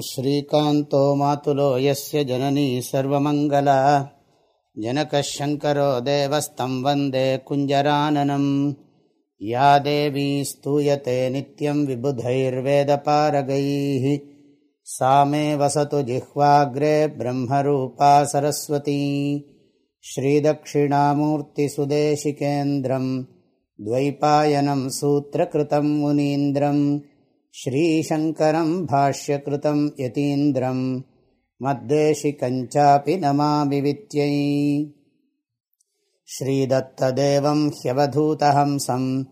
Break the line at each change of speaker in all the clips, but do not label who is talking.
श्रीकान्तो मातुलो यस्य जननी सर्वमङ्गला। जनकः शङ्करो देवस्तं वन्दे कुञ्जराननम् या देवी स्तूयते नित्यं विबुधैर्वेदपारगैः। सा मे वसतु जिह्वाग्रे ब्रह्मरूपा सरस्वती। श्रीदक्षिणामूर्तिसुदेशिकेन्द्रम् द्वैपायनं सूत्रकृतं मुनीन्द्रम् श्रीशङ्करम् भाष्यकृतं यतीन्द्रम् मद्देशिकञ्चापि नमामि वित्यै। श्रीदत्तदेवं ह्यवधूतहंसम्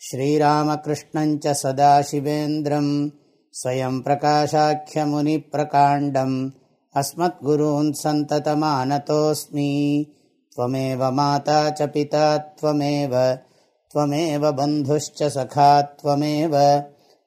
श्रीरामकृष्णञ्च सदाशिवेन्द्रम् स्वयं प्रकाशाख्यमुनिप्रकाण्डम् अस्मद्गुरून् सन्ततमानतोऽस्मि। त्वमेव माता च पिता त्वमेव त्वमेव बन्धुश्च सखा त्वमेव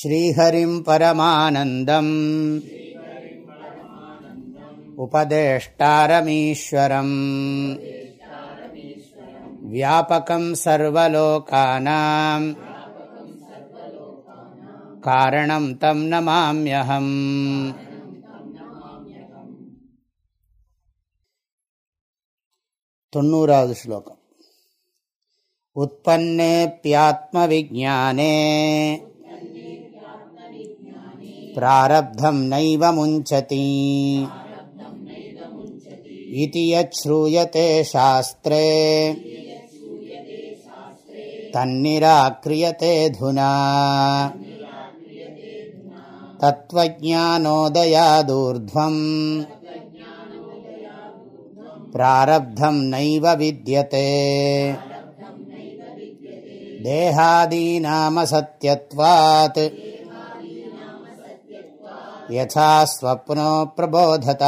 श्रीहरिं परमानन्दम् उपदेष्टारमीश्वरम् व्यापकं सर्वलोकानां कारणं तं नमाम्यहम् தொண்ணூறாவது ஸ்லோகம் उत्पन्नेऽप्यात्मविज्ञाने प्रारब्धं नैव मुञ्चति इति यच्छ्रूयते शास्त्रे तन्निराक्रियते धुना तत्त्वज्ञानोदयादूर्ध्वम् प्रारब्धं नैव विद्यते देहादीनामसत्यत्वात् யதா ஸ்வப்னோ பிரபோதத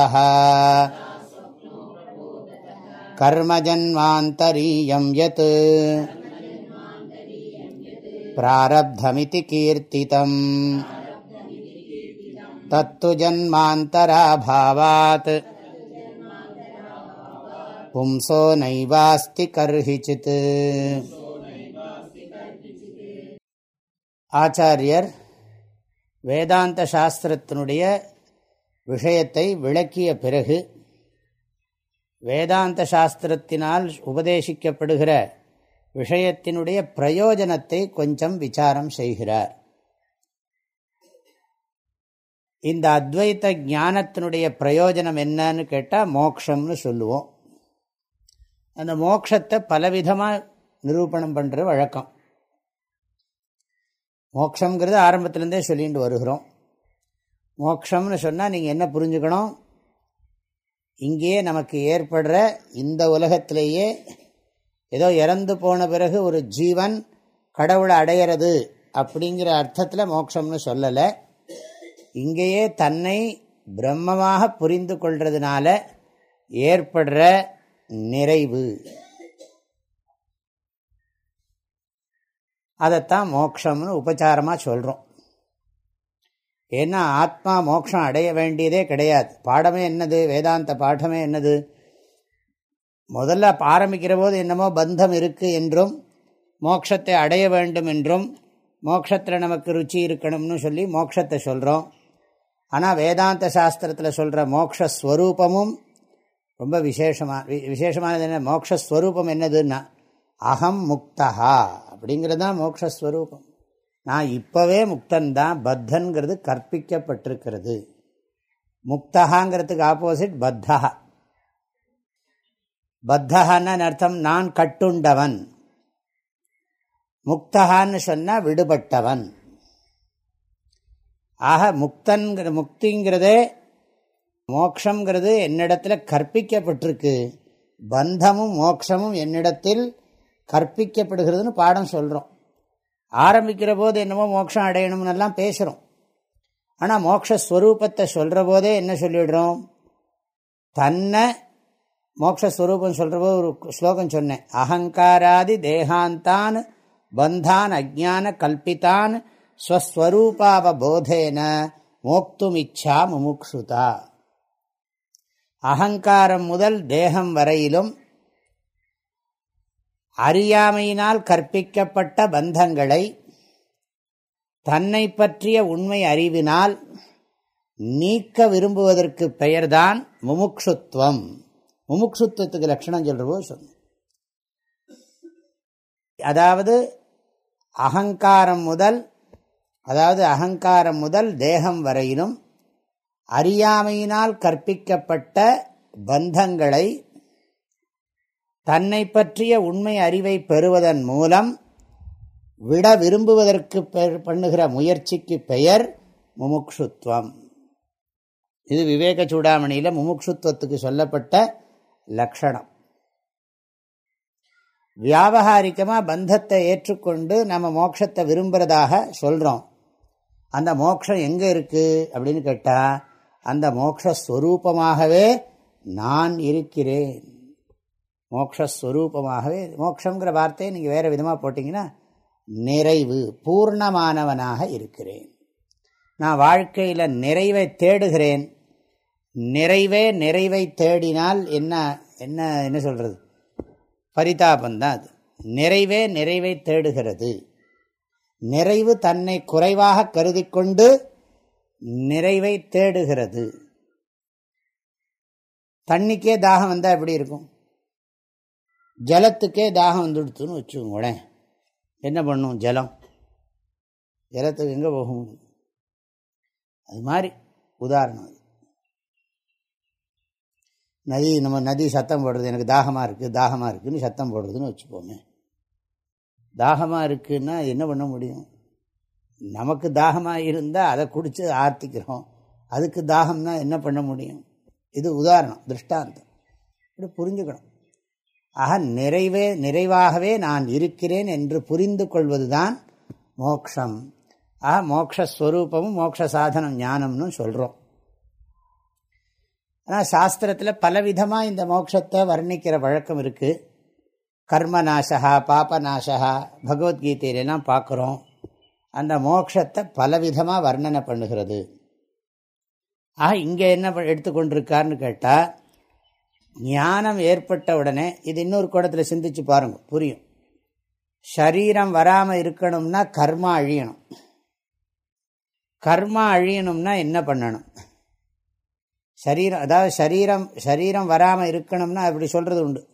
கர்மஜன்மாந்தரீயம் யத் பிராரப்தமிதி கீர்த்திதம் தத்து ஜன்மாந்தராபாவாத் பும்சோ நைவாஸ்தி கர்ஹிச்சித் ஆச்சாரியர் வேதாந்த சாஸ்திரத்தினுடைய விஷயத்தை விளக்கிய பிறகு வேதாந்த சாஸ்திரத்தினால் உபதேசிக்கப்படுகிற விஷயத்தினுடைய பிரயோஜனத்தை கொஞ்சம் விசாரம் செய்கிறார். இந்த அத்வைத்த ஞானத்தினுடைய பிரயோஜனம் என்னன்னு கேட்டால் மோக்ஷம்னு சொல்லுவோம். அந்த மோக்ஷத்தை பலவிதமாக நிரூபணம் பண்ணுற வழக்கம். மோக்ஷங்கிறது ஆரம்பத்துலேருந்தே சொல்லிட்டு வருகிறோம். மோக்ஷம்னு சொன்னால் நீங்கள் என்ன புரிஞ்சுக்கணும்? இங்கேயே நமக்கு ஏற்படுற இந்த உலகத்திலேயே ஏதோ இறந்து போன பிறகு ஒரு ஜீவன் கடவுளை அடையிறது அப்படிங்கிற அர்த்தத்தில் மோட்சம்னு சொல்லலை. இங்கேயே தன்னை பிரம்மமாக புரிந்து கொள்றதுனால ஏற்படுற நிறைவு. அதைத்தான் மோக்ஷம்னு உபச்சாரமாக சொல்கிறோம் ஏன்னா ஆத்மா மோட்சம் அடைய வேண்டியதே கிடையாது. பாடமே என்னது? வேதாந்த பாடமே என்னது? முதல்ல ஆரம்பிக்கிற போது என்னமோ பந்தம் இருக்குது என்றும் மோட்சத்தை அடைய வேண்டும் என்றும் மோட்சத்தில் நமக்கு ருச்சி இருக்கணும்னு சொல்லி மோட்சத்தை சொல்கிறோம் ஆனால் வேதாந்த சாஸ்திரத்தில் சொல்கிற மோக்ஷஸ்வரூபமும் ரொம்ப விசேஷமாக விசேஷமானது என்ன? மோக்ஷஸ்வரூபம் என்னதுன்னா அகம் முக்தகா அப்படிங்கிறது தான் மோக்ஷஸ்வரூபம். நான் இப்போவே முக்தன்தான் பத்தன்கிறது கற்பிக்கப்பட்டிருக்கிறது. முக்தகாங்கிறதுக்கு ஆப்போசிட் பத்தா பத்தகான்னு அர்த்தம் நான் கட்டுண்டவன். முக்தகான்னு சொன்னால் விடுபட்டவன். ஆக முக்தன்கிற முக்திங்கிறதே மோக்ஷங்கிறது என்னிடத்தில் கற்பிக்கப்பட்டிருக்கு. பந்தமும் மோக்ஷமும் என்னிடத்தில் கற்பிக்கப்படுகிறதுன்னு பாடம் சொல்கிறோம் ஆரம்பிக்கிற போது என்னமோ மோட்சம் அடையணும்னெல்லாம் பேசுகிறோம் ஆனால் மோக்ஷஸ்வரூபத்தை சொல்கிற போதே என்ன சொல்லிடுறோம்? தன்னை மோக்ஷஸ்வரூபம் சொல்கிறப்போ ஒரு ஸ்லோகம் சொன்னேன். அகங்காராதி தேகாந்தான் பந்தான் அஜான கல்பித்தான் ஸ்வஸ்வரூபாவபோதேன மோக்துமிச்சா முமுக்ஷுதா. அகங்காரம் முதல் தேகம் வரையிலும் அறியாமையினால் கற்பிக்கப்பட்ட பந்தங்களை தன்னை பற்றிய உண்மை அறிவினால் நீக்க விரும்புவதற்கு பெயர்தான் முமுக்ஷுத்வம். முமுக்ஷுத்வத்துக்கு லட்சணம் சொல்றவோ சொன்ன அதாவது அகங்காரம் முதல் அதாவது அகங்காரம் முதல் தேகம் வரையிலும் அறியாமையினால் கற்பிக்கப்பட்ட பந்தங்களை தன்னை பற்றிய உண்மை அறிவை பெறுவதன் மூலம் விட விரும்புவதற்கு பண்ணுகிற முயற்சிக்கு பெயர் முமுக்ஷுத்வம். இது விவேக சூடாமணியில் முமுக்ஷுத்வத்துக்கு சொல்லப்பட்ட லக்ஷணம். வியாபகாரிக்கமாக பந்தத்தை ஏற்றுக்கொண்டு நம்ம மோட்சத்தை விரும்புகிறதாக சொல்கிறோம் அந்த மோட்சம் எங்கே இருக்குது அப்படின்னு கேட்டால் அந்த மோக்ஷஸ்வரூபமாகவே நான் இருக்கிறேன். மோக்ஷஸ்வரூபமாகவே மோக்ஷங்கிற வார்த்தையை நீங்கள் வேறு விதமாக போட்டிங்கன்னா நிறைவு பூர்ணமானவனாக இருக்கிறேன். நான் வாழ்க்கையில் நிறைவை தேடுகிறேன். நிறைவே நிறைவை தேடினால் என்ன என்ன என்ன சொல்கிறது பரிதாபந்தான் அது. நிறைவே நிறைவை தேடுகிறது. நிறைவு தன்னை குறைவாக கருதி கொண்டு நிறைவை தேடுகிறது. தண்ணிக்கே தாகம் வந்தால் எப்படி இருக்கும்? ஜலத்துக்கே தாகம் வந்துடுத்துன்னு வச்சுக்கோங்களேன் என்ன பண்ணும்? ஜலம். ஜலத்துக்கு எங்கே போக முடியும் அது மாதிரி உதாரணம் அது நதி நம்ம நதி சத்தம் போடுறது எனக்கு தாகமாக இருக்குது தாகமாக இருக்குதுன்னு சத்தம் போடுறதுன்னு வச்சுப்போமே தாகமாக இருக்குன்னா என்ன பண்ண முடியும்? நமக்கு தாகமாக இருந்தால் அதை குடித்து ஆர்த்திக்கிறோம். அதுக்கு தாகம்னா என்ன பண்ண முடியும்? இது உதாரணம் திருஷ்டாந்தம். இப்படி புரிஞ்சுக்கணும். ஆக நிறைவே நிறைவாகவே நான் இருக்கிறேன் என்று புரிந்து கொள்வதுதான் மோக்ஷம். ஆக மோக்ஷஸ்வரூபமும் மோக்ஷ சாதனம் ஞானம்னு சொல்கிறோம் ஆனால் சாஸ்திரத்தில் பலவிதமாக இந்த மோட்சத்தை வர்ணிக்கிற வழக்கம் இருக்குது கர்மநாசகா பாபநாசகா பகவத்கீதையிலெல்லாம் பார்க்குறோம். அந்த மோட்சத்தை பலவிதமாக வர்ணனை பண்ணுகிறது. ஆக இங்கே என்ன எடுத்துக்கொண்டிருக்காருன்னு கேட்டால் ஞானம் ஏற்பட்ட உடனே இது இன்னொரு கோடத்தில் சிந்திச்சு பாருங்க புரியும். ஷரீரம் வராமல் இருக்கணும்னா கர்மா அழியணும். கர்மா அழியணும்னா என்ன பண்ணணும்? சரீரம் அதாவது சரீரம் சரீரம் வராமல் இருக்கணும்னா அப்படி சொல்கிறது உண்டு.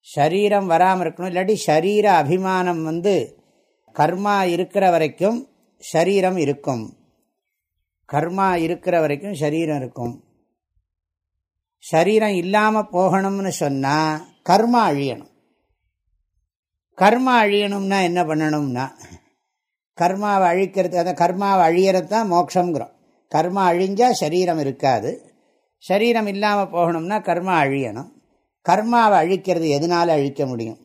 சரீரம் வராமல் இருக்கணும் இல்லாட்டி சரீர அபிமானம் வந்து கர்மா இருக்கிற வரைக்கும் சரீரம் இருக்கும். கர்மா இருக்கிற வரைக்கும் சரீரம் இருக்கும். சரீரம் இல்லாமல் போகணும்னு சொன்னால் கர்மா அழியணும். கர்மா அழியணும்னா என்ன பண்ணணும்னா கர்மாவை அழிக்கிறது அந்த கர்மாவை அழியறது தான் மோட்சங்கிறோம் கர்மா அழிஞ்சால் சரீரம் இருக்காது. சரீரம் இல்லாமல் போகணும்னா கர்மா அழியணும். கர்மாவை அழிக்கிறது எதனால் அழிக்க முடியும்?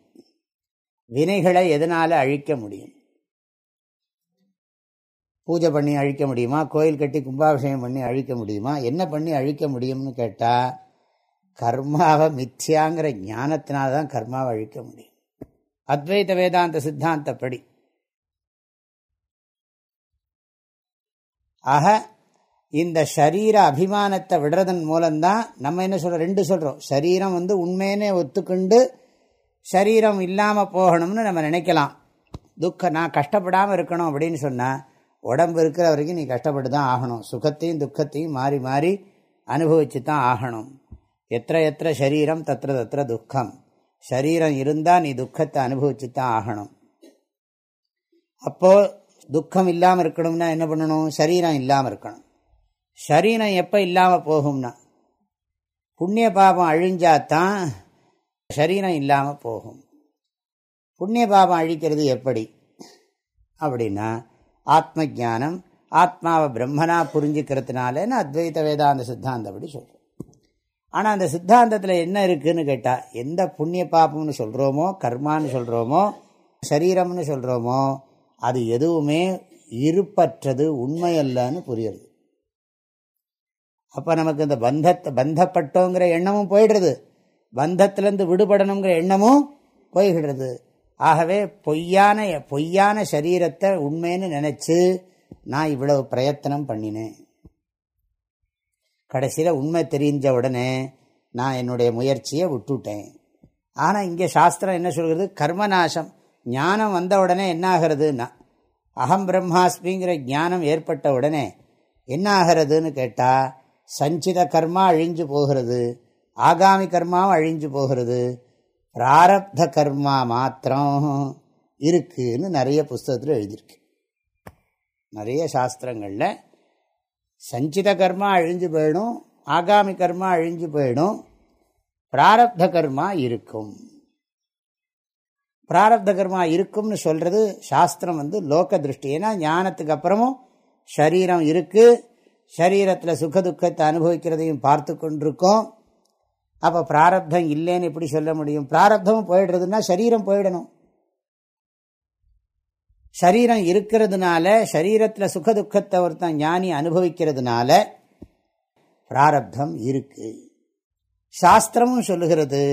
வினைகளை எதனால் அழிக்க முடியும்? பூஜை பண்ணி அழிக்க முடியுமா? கோயில் கட்டி கும்பாபிஷேகம் பண்ணி அழிக்க முடியுமா? என்ன பண்ணி அழிக்க முடியும்னு கேட்டால் கர்மாவை மித்யாங்கிற ஞானத்தினால தான் கர்மாவை அழிக்க முடியும். அத்வைத வேதாந்த சித்தாந்தப்படி. ஆக இந்த சரீர அபிமானத்தை விடுறதன் மூலம்தான் நம்ம என்ன சொல்கிறோம் ரெண்டு சொல்கிறோம் சரீரம் வந்து உண்மையினே ஒத்துக்கொண்டு சரீரம் இல்லாமல் போகணும்னு நம்ம நினைக்கலாம். துக்கம் நான் கஷ்டப்படாமல் இருக்கணும் அப்படின்னு சொன்னால் உடம்பு இருக்கிற வரைக்கும் நீ கஷ்டப்பட்டு தான் ஆகணும். சுகத்தையும் துக்கத்தையும் மாறி மாறி அனுபவிச்சு தான் ஆகணும். எத்த எத்த சரீரம் தத்திர தத்திர துக்கம். சரீரம் இருந்தால் நீ துக்கத்தை அனுபவிச்சு தான் ஆகணும். அப்போது துக்கம் இல்லாமல் இருக்கணும்னா என்ன பண்ணணும்? சரீரம் இல்லாமல் இருக்கணும். சரீரம் எப்போ இல்லாமல் போகும்னா? புண்ணிய பாபம் அழிஞ்சாதான் சரீரம் இல்லாமல் போகும். புண்ணிய பாபம் அழிக்கிறது எப்படி? அப்படின்னா ஆத்ம ஜானம் ஆத்மாவை பிரம்மனா புரிஞ்சுக்கிறதுனாலன்னு அத்வைத வேதாந்த சித்தாந்தப்படி சொல்கிறோம் ஆனால் அந்த சித்தாந்தத்தில் என்ன இருக்குதுன்னு கேட்டால் எந்த புண்ணிய பாப்பம்னு சொல்கிறோமோ கர்மான்னு சொல்கிறோமோ சரீரம்னு சொல்கிறோமோ அது எதுவுமே இருப்பற்றது உண்மையல்லன்னு புரியுறது. அப்போ நமக்கு இந்த பந்தத்தை பந்தப்பட்டோங்கிற எண்ணமும் போயிடுறது. பந்தத்திலேருந்து விடுபடணுங்கிற எண்ணமும் போய்கிடுறது. ஆகவே பொய்யான பொய்யான சரீரத்தை உண்மைன்னு நினச்சி நான் இவ்வளவு பிரயத்தனம் பண்ணினேன். கடைசியில் உண்மை தெரிஞ்ச உடனே நான் என்னுடைய முயற்சியை விட்டுட்டேன். ஆனால் இங்கே சாஸ்திரம் என்ன சொல்கிறது? கர்மநாசம். ஞானம் வந்த உடனே என்ன ஆகிறதுன்னா அகம் பிரம்மாஸ்மிங்கிற ஞானம் ஏற்பட்ட உடனே என்ன ஆகிறதுன்னு கேட்டால் சஞ்சித கர்மா அழிஞ்சு போகிறது ஆகாமி கர்மாவும் அழிஞ்சு போகிறது பிராரப்த கர்மா மாத்திரம் இருக்குன்னு நிறைய புஸ்தகத்தில் எழுதியிருக்கு. நிறைய சாஸ்திரங்களில் சஞ்சித கர்மா அழிஞ்சு போயிடும் ஆகாமி கர்மா அழிஞ்சு போயிடும் பிராரப்த கர்மா இருக்கும். பிராரப்த கர்மா இருக்கும்னு சொல்கிறது சாஸ்திரம் வந்து லோக திருஷ்டி. ஏன்னா ஞானத்துக்கு அப்புறமும் சரீரம் இருக்குது சரீரத்தில் சுகதுக்கத்தை அனுபவிக்கிறதையும் பார்த்து கொண்டிருக்கோம். அப்போ பிராரப்தம் இல்லைன்னு எப்படி சொல்ல முடியும்? பிராரப்தமும் போயிடுறதுன்னா சரீரம் போயிடணும். சரீரம் இருக்கிறதுனால சரீரத்தில் சுகதுக்கத்தை ஒருத்தன் ஞானி அனுபவிக்கிறதுனால பிராரப்தம் இருக்கு. சாஸ்திரமும் சொல்லுகிறது.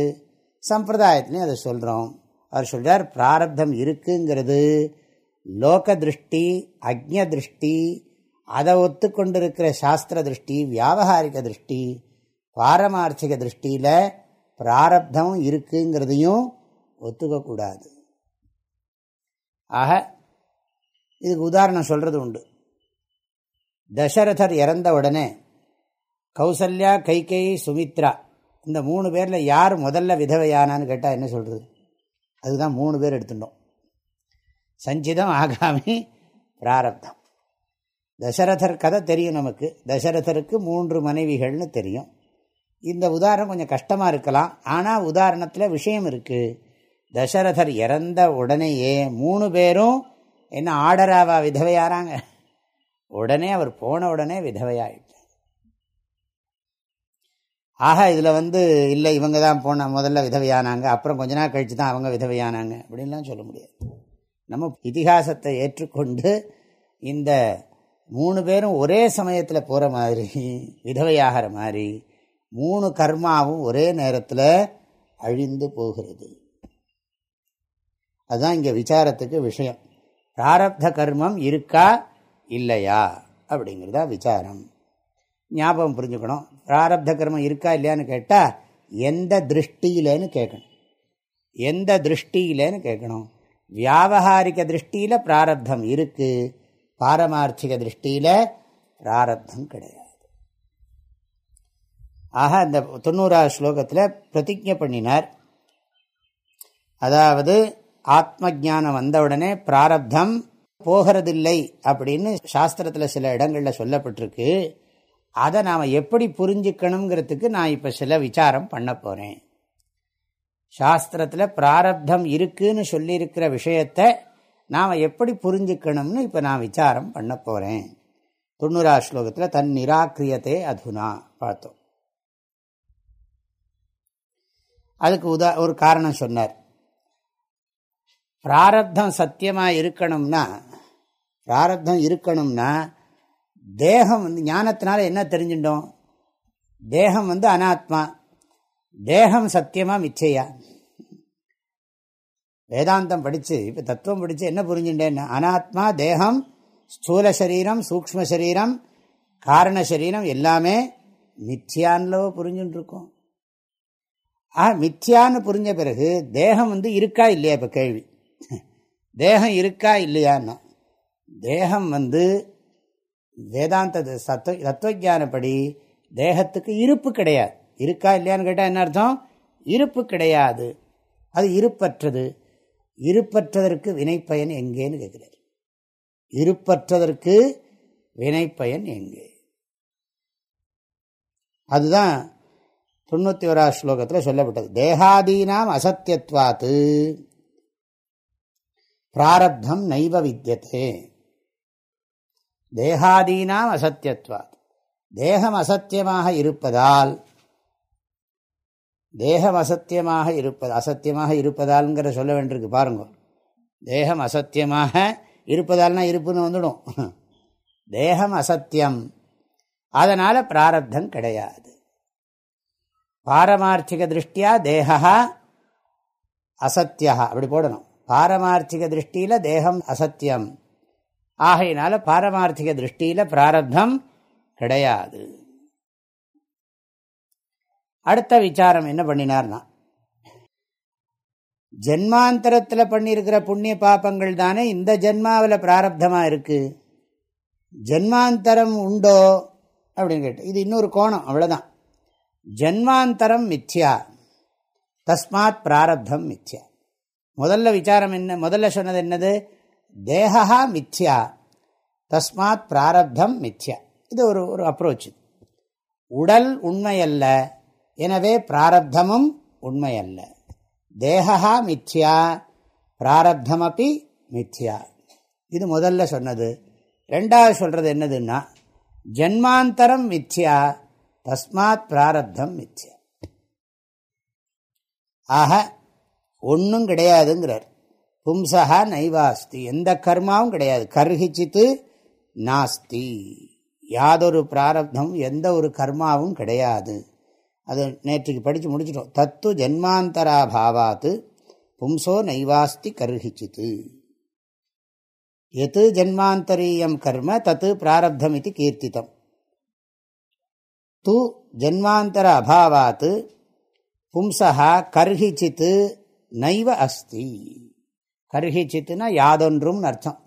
சம்பிரதாயத்திலையும் அதை சொல்கிறோம் அவர் சொல்கிறார் பிராரப்தம் இருக்குங்கிறது லோக திருஷ்டி அக்ஞ திருஷ்டி அதை ஒத்துக்கொண்டிருக்கிற சாஸ்திர திருஷ்டி வியாபகாரிக திருஷ்டி பாரமார்த்திக திருஷ்டியில் பிராரப்தம் இருக்குங்கிறதையும் ஒத்துக்கக்கூடாது. ஆக இதுக்கு உதாரணம் சொல்கிறது உண்டு. தசரதர் இறந்த உடனே கௌசல்யா கைகை சுமித்ரா இந்த மூணு பேரில் யார் முதல்ல விதவையானான்னு கேட்டால் என்ன சொல்கிறது அதுதான் மூணு பேர் எடுத்துட்டோம். சஞ்சிதம் ஆகாமி பிராரப்தம். தசரதர் கதை தெரியும் நமக்கு. தசரதருக்கு மூன்று மனைவிகள்னு தெரியும். இந்த உதாரணம் கொஞ்சம் கஷ்டமாக இருக்கலாம். ஆனால் உதாரணத்தில் விஷயம் இருக்குது தசரதர் இறந்த உடனேயே மூணு பேரும் என்ன ஆர்டராவா விதவையாராங்க உடனே அவர் போன உடனே விதவையாயிட்டார். ஆக இதில் வந்து இல்லை இவங்க தான் போன முதல்ல விதவையானாங்க. அப்புறம் கொஞ்ச நாள் கழித்து தான் அவங்க விதவையானாங்க. அப்படின்லாம் சொல்ல முடியாது. நம்ம இதிகாசத்தை ஏற்றுக்கொண்டு இந்த மூணு பேரும் ஒரே சமயத்தில் போகிற மாதிரி விதவையாகிற மாதிரி மூணு கர்மாவும் ஒரே நேரத்தில் அழிந்து போகிறது. அதுதான் இங்கே விசாரத்துக்கு விஷயம். பிராரப்த கர்மம் இருக்கா? இல்லையா? அப்படிங்கிறதா விசாரம். ஞாபகம் புரிஞ்சுக்கணும். பிராரப்த கர்மம் இருக்கா இல்லையான்னு கேட்டால் எந்த திருஷ்டியிலன்னு கேட்கணும். எந்த திருஷ்டியிலன்னு கேட்கணும். வியாபகாரிக திருஷ்டியில் பிராரப்தம் இருக்குது பாரமார்த்திக திருஷ்டியில் பிராரப்தம் கிடையாது. ஆக அந்த தொண்ணூறாவது ஸ்லோகத்தில் பிரதிஜை பண்ணினார். அதாவது ஆத்ம ஜானம் வந்தவுடனே பிராரப்தம் போகிறதில்லை அப்படின்னு சாஸ்திரத்தில் சில இடங்களில் சொல்லப்பட்டிருக்கு. அதை நாம் எப்படி புரிஞ்சுக்கணுங்கிறதுக்கு நான் இப்போ சில விசாரம் பண்ண போகிறேன் சாஸ்திரத்தில் பிராரப்தம் இருக்குன்னு சொல்லியிருக்கிற விஷயத்தை நாம் எப்படி புரிஞ்சுக்கணும்னு இப்போ நான் விசாரம் பண்ண போகிறேன் தொண்ணூறா ஸ்லோகத்தில் தன் நிராக்கிரியத்தை அதுனா பார்த்தோம். அதுக்கு உதா ஒரு காரணம் சொன்னார். பிராரப்தம் சத்தியமாக இருக்கணும்னா பிராரப்தம் இருக்கணும்னா தேகம் வந்து ஞானத்தினால என்ன தெரிஞ்சுட்டோம்? தேகம் வந்து அனாத்மா. தேகம் சத்தியமாக மிச்சையா? வேதாந்தம் படித்து இப்போ தத்துவம் படித்து என்ன புரிஞ்சுட்டேன் அனாத்மா தேகம் ஸ்தூல சரீரம் சூக்ம சரீரம் காரண சரீரம் எல்லாமே மித்தியான்லோ புரிஞ்சுட்டுருக்கோம். ஆ மித்யான்னு புரிஞ்ச பிறகு தேகம் வந்து இருக்கா இல்லையா இப்போ கேள்வி? தேகம் இருக்கா இல்லையான்னா. தேகம் வந்து வேதாந்த சத்துவ தத்துவஜானப்படி தேகத்துக்கு இருப்பு கிடையாது. இருக்கா இல்லையான்னு கேட்டால் என்ன அர்த்தம்? இருப்பு கிடையாது. அது இருப்பற்றது. இருப்பற்றதற்கு வினைப்பயன் எங்கேன்னு கேட்குறார். இருப்பற்றதற்கு வினைப்பயன் எங்கே? அதுதான் தொண்ணூற்றி ஓராவது ஸ்லோகத்தில் சொல்லப்பட்டது. தேகாதீனாம் அசத்தியத்வாத்து பிராரப்தம் நைவ வித்தியதே தேகாதீனாம் அசத்தியத்வாத். தேகம் அசத்தியமாக இருப்பதால் தேகம் அசத்தியமாக இருப்பது அசத்தியமாக இருப்பதால்ங்கிற சொல்ல வேண்டியிருக்கு பாருங்க. தேகம் அசத்தியமாக இருப்பதால்னா இருப்புன்னு வந்துடும். தேகம் அசத்தியம். அதனால் பிராரப்தம் கிடையாது. பாரமார்த்திக திருஷ்டியா தேகா அசத்தியா அப்படி போடணும். பாரமார்த்திக திருஷ்டியில தேகம் அசத்தியம். ஆகையினால பாரமார்த்திக திருஷ்டியில பிராரப்தம் கிடையாது. அடுத்த விசாரம் என்ன பண்ணினார்னா ஜென்மாந்தரத்தில் பண்ணியிருக்கிற புண்ணிய பாப்பங்கள் தானே இந்த ஜென்மாவில் பிராரப்தமாக இருக்கு. ஜென்மாந்தரம் உண்டோ? அப்படின்னு கேட்டு. இது இன்னொரு கோணம் அவ்வளோதான் ஜென்மாந்தரம் மித்யா. தஸ்மாத் பிராரப்தம் மித்யா. முதல்ல விசாரம் என்ன முதல்ல சொன்னது என்னது? தேகா மித்யா. தஸ்மாத் பிராரப்தம் மித்யா. இது ஒரு ஒரு அப்ரோச் உடல் உண்மையல்ல. எனவே பிராரப்தமும் உண்மையல்ல. தேகா மித்யா. பிராரப்தமப்பி மித்யா. இது முதல்ல சொன்னது. ரெண்டாவது சொல்றது என்னதுன்னா ஜன்மாந்தரம் மித்யா. தஸ்மாத் பிராரப்தம் மித்யா. ஆக ஒன்றும் கிடையாதுங்கிறார். பும்சகா நைவாஸ்தி. எந்த கர்மாவும் கிடையாது. கர்ஹிச்சித்து நாஸ்தி. யாதொரு பிராரப்தமும் எந்த ஒரு கர்மாவும் கிடையாது. அது நேற்றுக்கு படித்து முடிச்சிட்டோம். தத்து ஜென்மாந்தராபாவாத்து பும்சோ நைவாஸ்தி கருகிச்சித்து. எது ஜென்மாந்தரீயம் கர்ம தத்து பிராரப்தம் இது கீர்த்தித்தம் து ஜன்மாந்தர அபாவாத் பும்சா கர்ஹிச்சித்து நைவ அஸ்தி கர்ஹிச்சித்துனா யாதொன்றும் அர்த்தம்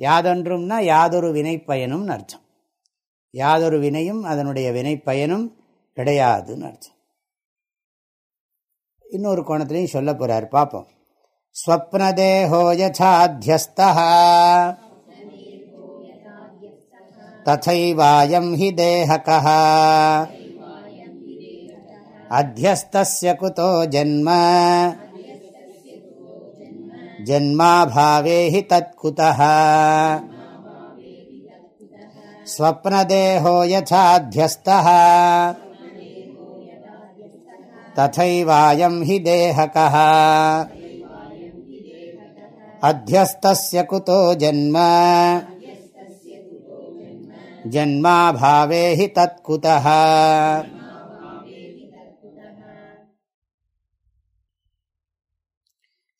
யாதொன்றும்னா யாதொரு வினைப்பயனும் அர்த்தம் யாதொரு வினையும் அதனுடைய வினைப்பயனும் கிடையாதுன்னு அர்த்தம் இன்னொரு கோணத்திலையும் சொல்ல போறார் பார்ப்போம் ஸ்வப்னதேகோ யசாத்தியஸ்தா तथैवायं हि देहकः। अध्यस्तस्य कुतो जन्म। जन्माभावे हि तत्कुतः। स्वप्नदेहो यथाध्यस्तः। तथैवायं हि देहकः। अध्यस्तस्य कुतो जन्म। जन्माभावे हि तत्कुतः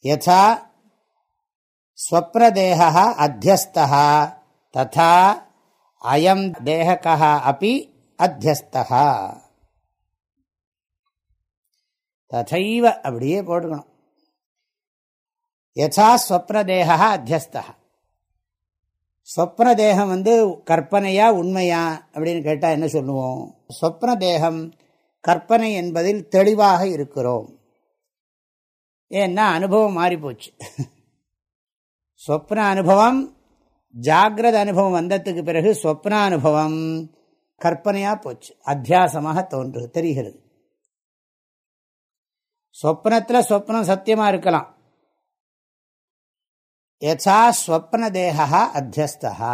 यथा स्वप्नदेहः अध्यस्तः तथा अयं देहकः अपि अध्यस्तः ததைவ அப்படியே போட்டுக்கணும் யசா ஸ்வப்ன தேகா சொப்ன தேகம் வந்து கற்பனையா உண்மையா அப்படின்னு கேட்டால் என்ன சொல்லுவோம்? சொப்ன தேகம் கற்பனை என்பதில் தெளிவாக இருக்கிறோம். ஏன்னா அனுபவம் மாறிப்போச்சு. சொப்ன அனுபவம் ஜாகிரத அனுபவம் வந்ததுக்கு பிறகு சொப்ன அனுபவம் கற்பனையாக போச்சு. அத்தியாசமாக தோன்று தெரிகிறது. சொப்னத்தில் சொப்னம் சத்தியமாக இருக்கலாம். யசா ஸ்வப்ன தேகா அத்தியஸ்தா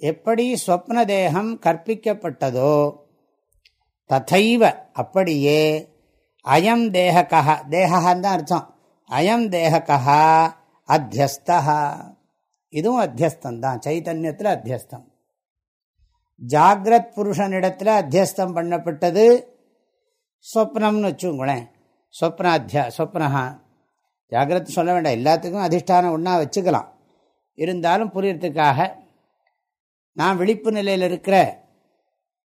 எப்படி ஸ்வப்ன தேகம் கற்பிக்கப்பட்டதோ ததைவ அப்படியே அயம் தேகக்கா தேகான்னு தான் அர்த்தம். அயம் தேகக்கா அத்தியஸ்தா இதுவும் அத்தியஸ்தம் தான் சைத்தன்யத்தில் அத்தியஸ்தம். ஜாகிரத் புருஷனிடத்தில் அத்தியஸ்தம் பண்ணப்பட்டது ஸ்வப்னம்னு வச்சுங்களேன் ஸ்வப்னாத்தியா ஸ்வப்னஹான் ஜாகிரத்தை சொல்ல வேண்டாம். எல்லாத்துக்கும் அதிஷ்டானம் ஒன்றா வச்சுக்கலாம். இருந்தாலும் புரியறதுக்காக நான் விழிப்பு நிலையில் இருக்கிற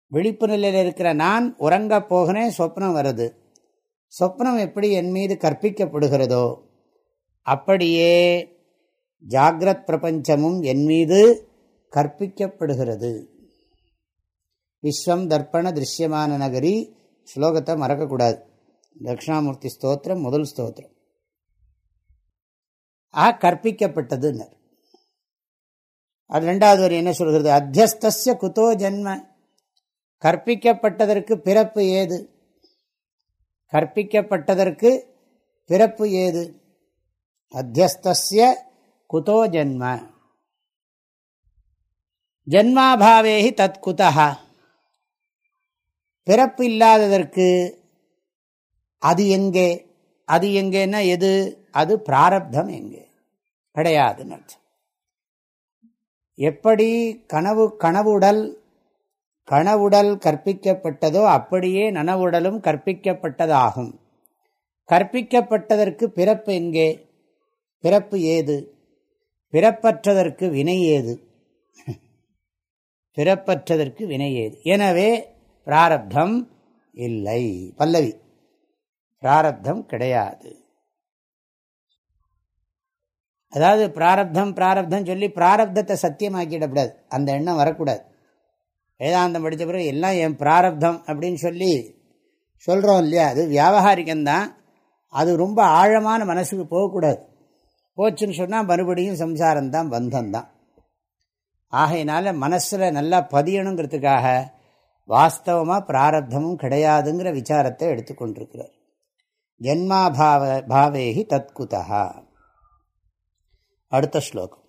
விழிப்பு நிலையில் இருக்கிற நான் உறங்க போகிறேன் சொப்னம் வருது. சொப்னம் எப்படி என் மீது கற்பிக்கப்படுகிறதோ அப்படியே ஜாகிரத் பிரபஞ்சமும் என் மீது கற்பிக்கப்படுகிறது. விஸ்வம் தர்ப்பண திருஷ்யமான நகரி ஸ்லோகத்தை மறக்கக்கூடாது. தட்சிணாமூர்த்தி ஸ்தோத்திரம் முதல் ஸ்தோத்திரம். ஆ கற்பிக்கப்பட்டதுன்னு அது ரெண்டாவது வரி என்ன சொல்கிறது? அத்தியஸ்திய குத்தோ ஜென்ம. கற்பிக்கப்பட்டதற்கு பிறப்பு ஏது? கற்பிக்கப்பட்டதற்கு பிறப்பு ஏது? அத்தியஸ்திய குதோ ஜென்ம. ஜென்மாபாவேகி தத் குதா பிறப்பு இல்லாததற்கு அது எங்கே? அது எங்கேன்னா எது? அது பிராரப்தம் எங்கே? கிடையாதுன்னு அர்த்தம். எப்படி கனவு கனவுடல் கனவுடல் கற்பிக்கப்பட்டதோ அப்படியே நனவுடலும் கற்பிக்கப்பட்டதாகும். கற்பிக்கப்பட்டதற்கு பிறப்பு எங்கே? பிறப்பு ஏது? பிறப்பற்றதற்கு வினை ஏது? பிறப்பற்றதற்கு வினை ஏது? எனவே பிராரப்தம் இல்லை. பல்லவி பிராரப்தம் கிடையாது. அதாவது பிராரப்தம் பிராரப்தம் சொல்லி பிராரப்தத்தை சத்தியமாக்கிடக்கூடாது. அந்த எண்ணம் வரக்கூடாது. வேதாந்தம் படித்த பிறகு எல்லாம் என் பிராரப்தம் அப்படின்னு சொல்லி சொல்கிறோம் இல்லையா? அது வியாபகாரிகம்தான். அது ரொம்ப ஆழமான மனசுக்கு போகக்கூடாது. போச்சுன்னு சொன்னால் மறுபடியும் சம்சாரம்தான் பந்தம்தான். ஆகையினால மனசில் நல்லா பதியணுங்கிறதுக்காக வாஸ்தவமாக பிராரப்தமும் கிடையாதுங்கிற விசாரத்தை எடுத்துக்கொண்டிருக்கிறார். ஜென்மா பாவ பாவேகி தத்குதா அடுத்த ஸ்லோகம்.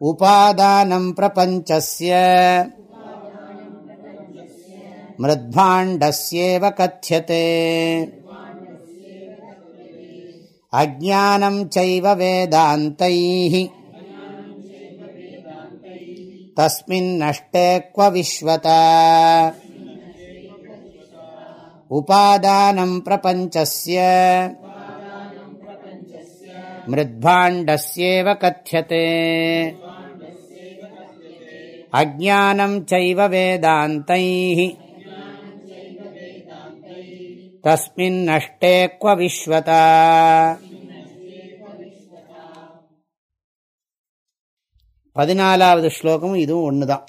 உபாதானம் பிரபஞ்சஸ்ய. மிருத்பாண்டஸ்யேவ கத்தியதே அஜானம் சைவ வேதாந்தைः தஸ்மின்னஷ்டே क्व விஸ்வத. உபாதானம் பிரபஞ்சஸ்ய. மிருத்பாண்டஸ்யேவ கத்தியதே அஜானம் சைவ வேதாந்தைः தஸ்மின்னஷ்டே क्व விஸ்வதா பதினாலாவது ஸ்லோகம் இதுவும் ஒன்று தான்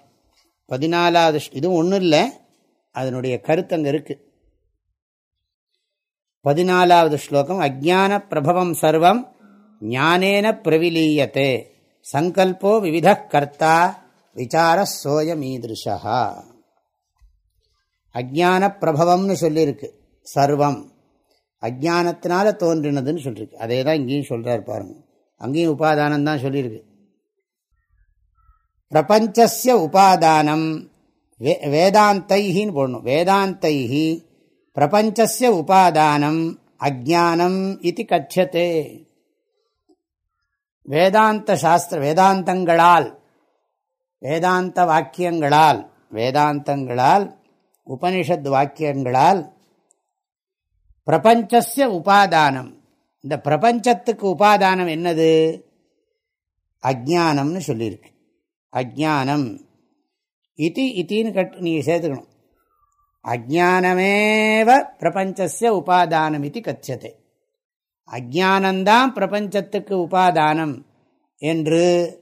பதினாலாவது இதுவும் ஒன்றும் இல்லை அதனுடைய கருத்து அங்கே இருக்குது பதினாலாவது ஸ்லோகம் அஜான பிரபவம் சர்வம் ஞானேன பிரவிலீயத்தே. சங்கல்போ விவித கர்த்தா விசார சோயமீதிருஷா அஜான பிரபவம்னு சொல்லியிருக்கு சர்வம். அஜானத்தினால தோன்றினதுன்னு சொல்லியிருக்கு அதே தான் இங்கேயும் சொல்கிறார் பாருங்க. அங்கேயும் உபாதானம் தான் சொல்லியிருக்கு. பிரபஞ்சஸ்ய உபாதானம் வே வேதாந்தைன்னு போடணும். வேதாந்தைகி பிரபஞ்சஸ்ய உபாதானம் அஜானம் இது கட்சத்தே வேதாந்த சாஸ்திர வேதாந்தங்களால் வேதாந்த வாக்கியங்களால் வேதாந்தங்களால் உபனிஷத் வாக்கியங்களால் பிரபஞ்சஸ்ய உபாதானம். இந்த பிரபஞ்சத்துக்கு உபாதானம் என்னது? அஜானம்னு சொல்லியிருக்கு. அஜானம் இது இத்தின்னு கட் நீங்கள் சேர்த்துக்கணும். அஜானமேவ பிரபஞ்சஸ்ய உபாதானம் இது கத்தியத்தை அஜானந்தான் பிரபஞ்சத்துக்கு உபாதானம் என்று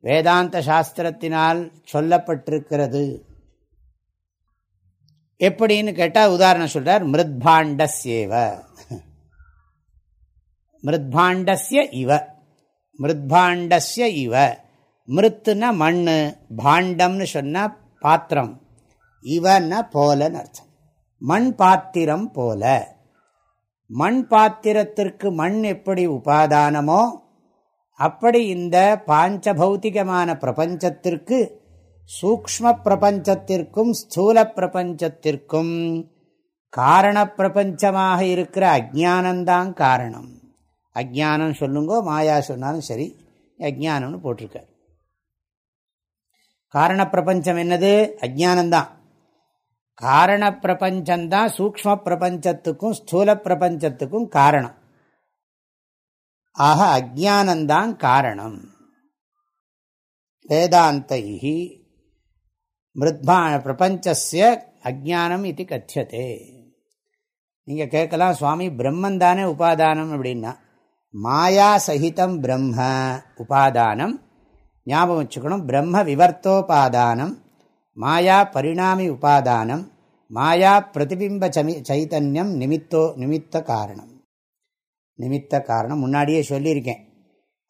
வேதாந்த சாஸ்திரத்தினால் சொல்லப்பட்டிருக்கிறது. எப்படின்னு கேட்டால் உதாரணம் சொல்றார் மிருத்பாண்டஸ்யேவ. மிருத்பாண்டஸ்ய இவ. மிருத்பாண்டஸ்ய இவ. மிருத்துனா மண் பாண்டம்னு சொன்னால் பாத்திரம். இவன்னா போலன்னு அர்த்தம். மண் பாத்திரம் போல. மண் பாத்திரத்திற்கு மண் எப்படி உபாதானமோ அப்படி இந்த பாஞ்ச பௌத்திகமான பிரபஞ்சத்திற்கு சூக்ம பிரபஞ்சத்திற்கும் ஸ்தூல பிரபஞ்சத்திற்கும் காரண பிரபஞ்சமாக இருக்கிற அஜானந்தான் காரணம். அஜானம் சொல்லுங்கோ மாயா சொன்னாலும் சரி அஜானம்னு போட்டிருக்கார். காரண பிரபஞ்சம் என்னது? அஜானந்தான் காரண பிரபஞ்சம்தான் சூக்ம பிரபஞ்சத்துக்கும் ஸ்தூல பிரபஞ்சத்துக்கும் காரணம். ஆக அஜானந்தான் காரணம். வேதாந்தை மிருத்பா பிரபஞ்சஸ்ய அஜானம் இது கத்தியதே நீங்கள் கேட்கலாம் சுவாமி பிரம்மன் தானே உபாதானம் அப்படின்னா மாயா சகிதம் பிரம்ம உபாதானம். ஞாபகம் வச்சுக்கணும் பிரம்ம விவர்த்தோபாதானம். மாயா பரிணாமி உபாதானம் மாயா பிரதிபிம்ப சமி சைத்தன்யம் நிமித்தோ நிமித்த காரணம். நிமித்த காரணம் முன்னாடியே சொல்லியிருக்கேன்.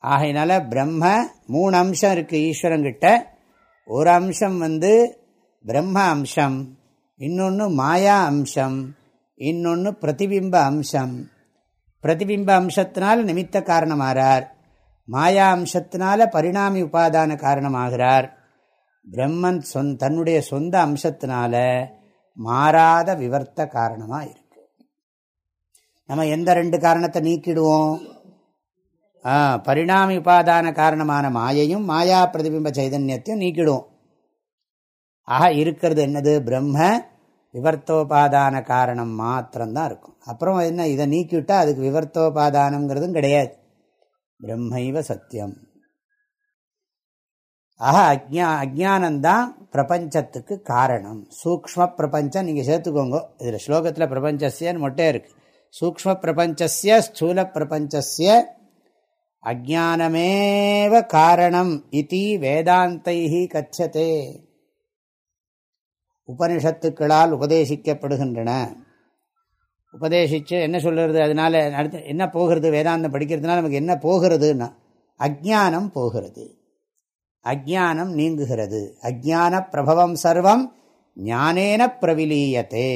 ஆகையினால பிரம்ம மூணு அம்சம் இருக்குது ஈஸ்வரங்கிட்ட. ஒரு அம்சம் வந்து பிரம்ம அம்சம் இன்னொன்று மாயா அம்சம் இன்னொன்று பிரதிபிம்ப அம்சம். பிரதிபிம்ப அம்சத்தினால் நிமித்த காரணமாகிறார் மாயா அம்சத்தினால பரிணாமி உபாதான காரணமாகிறார். பிரம்மன் சொந் தன்னுடைய சொந்த அம்சத்தினால மாறாத விவர்த்த காரணமாக இருக்கு. நம்ம எந்த ரெண்டு காரணத்தை நீக்கிடுவோம்? பரிணாமி உபாதான காரணமான மாயையும் மாயா பிரதிபிம்ப சைதன்யத்தையும் நீக்கிடுவோம். ஆக இருக்கிறது என்னது? பிரம்ம விவர்த்தோபாதான காரணம் மாத்திரம்தான் இருக்கும். அப்புறம் என்ன? இதை நீக்கிவிட்டால் அதுக்கு விவர்த்தோபாதானங்கிறதும் கிடையாது. பிரம்மைவ சத்தியம். ஆக அஜ்ஞா அஜானந்தான் பிரபஞ்சத்துக்கு காரணம். சூக்ம பிரபஞ்சம் நீங்கள் சேர்த்துக்கோங்க. இதில் ஸ்லோகத்தில் பிரபஞ்சசியன்னு மொட்டே இருக்குது சூக்ம பிரபஞ்சசிய ஸ்தூல பிரபஞ்சசிய அஜானமேவ காரணம் இது வேதாந்தை கச்சதே. உபனிஷத்துக்களால் உபதேசிக்கப்படுகின்றன. உபதேசித்து என்ன சொல்கிறது அதனால் அடுத்து என்ன போகிறது? வேதாந்தம் படிக்கிறதுனால நமக்கு என்ன போகிறதுன்னா அஜானம் போகிறது. அஜானம் நீங்குகிறது. அஜான பிரபவம் சர்வம் ஞானேன பிரவிலீயத்தே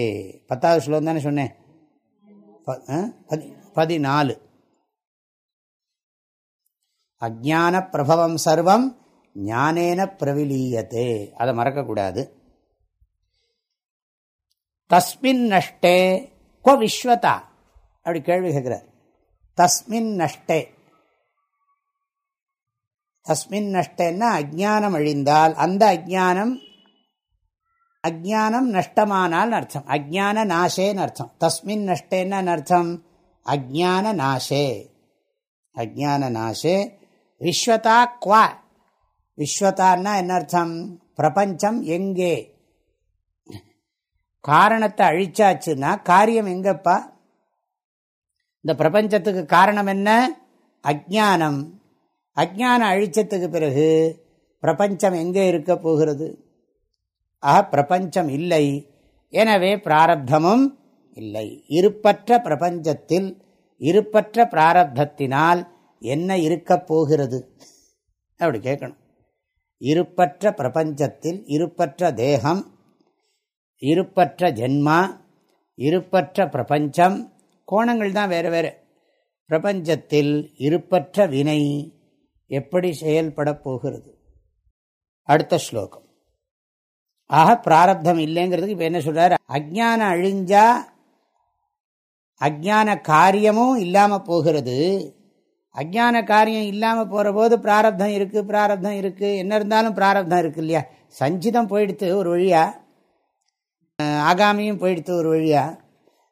பத்தாவது ஸ்லோகம் தானே சொன்னேன்? பதினாலு. அஜான பிரபவம் சர்வம் ஞானேன பிரவிலீயத்தே அதை மறக்கக்கூடாது. தஸ்மின் நஷ்டே கோ விஸ்வதா அப்படி கேள்வி கேட்கிறார். தஸ்மின் நஷ்டே. தஸ்மின் நஷ்டன்னா அஜானம் அழிந்தால். அந்த அஜானம் அஜானம் நஷ்டமானால் அர்த்தம். அஜான நாசேன்னு அர்த்தம். தஸ்மின் நஷ்டேன்னு அர்த்தம்? அஜான நாசே. அஜான நாசே. விஸ்வதா குவா. விஸ்வதான்னா என்ன அர்த்தம்? பிரபஞ்சம் எங்கே? காரணத்தை அழிச்சாச்சுன்னா காரியம் எங்கப்பா? இந்த பிரபஞ்சத்துக்கு காரணம் என்ன? அஜானம் அஜான அழிச்சத்துக்கு பிறகு பிரபஞ்சம் எங்கே இருக்க போகிறது? ஆக பிரபஞ்சம் இல்லை. எனவே பிராரப்தமும் இல்லை. இருப்பற்ற பிரபஞ்சத்தில் இருப்பற்ற பிராரப்தத்தினால் என்ன இருக்கப் போகிறது? அப்படி கேட்கணும். இருப்பற்ற பிரபஞ்சத்தில் இருப்பற்ற தேகம் இருப்பற்ற ஜென்மா இருப்பற்ற பிரபஞ்சம் கோணங்கள் தான் வேறு வேறு. பிரபஞ்சத்தில் இருப்பற்ற வினை எப்படி செயல்பட போகிறது? அடுத்த ஸ்லோகம். ஆக பிராரப்தம் இல்லைங்கிறதுக்கு இப்போ என்ன சொல்கிறார் அஜானம் அழிஞ்சா அஜான காரியமும் இல்லாமல் போகிறது. அஜான காரியம் இல்லாமல் போகிற போது பிராரப்தம் இருக்குது பிராரப்தம் இருக்குது என்ன இருந்தாலும் பிராரப்தம் இருக்குது இல்லையா? சஞ்சிதம் போயிடுத்து ஒரு வழியாக ஆகாமியும் போயிடுத்து ஒரு வழியாக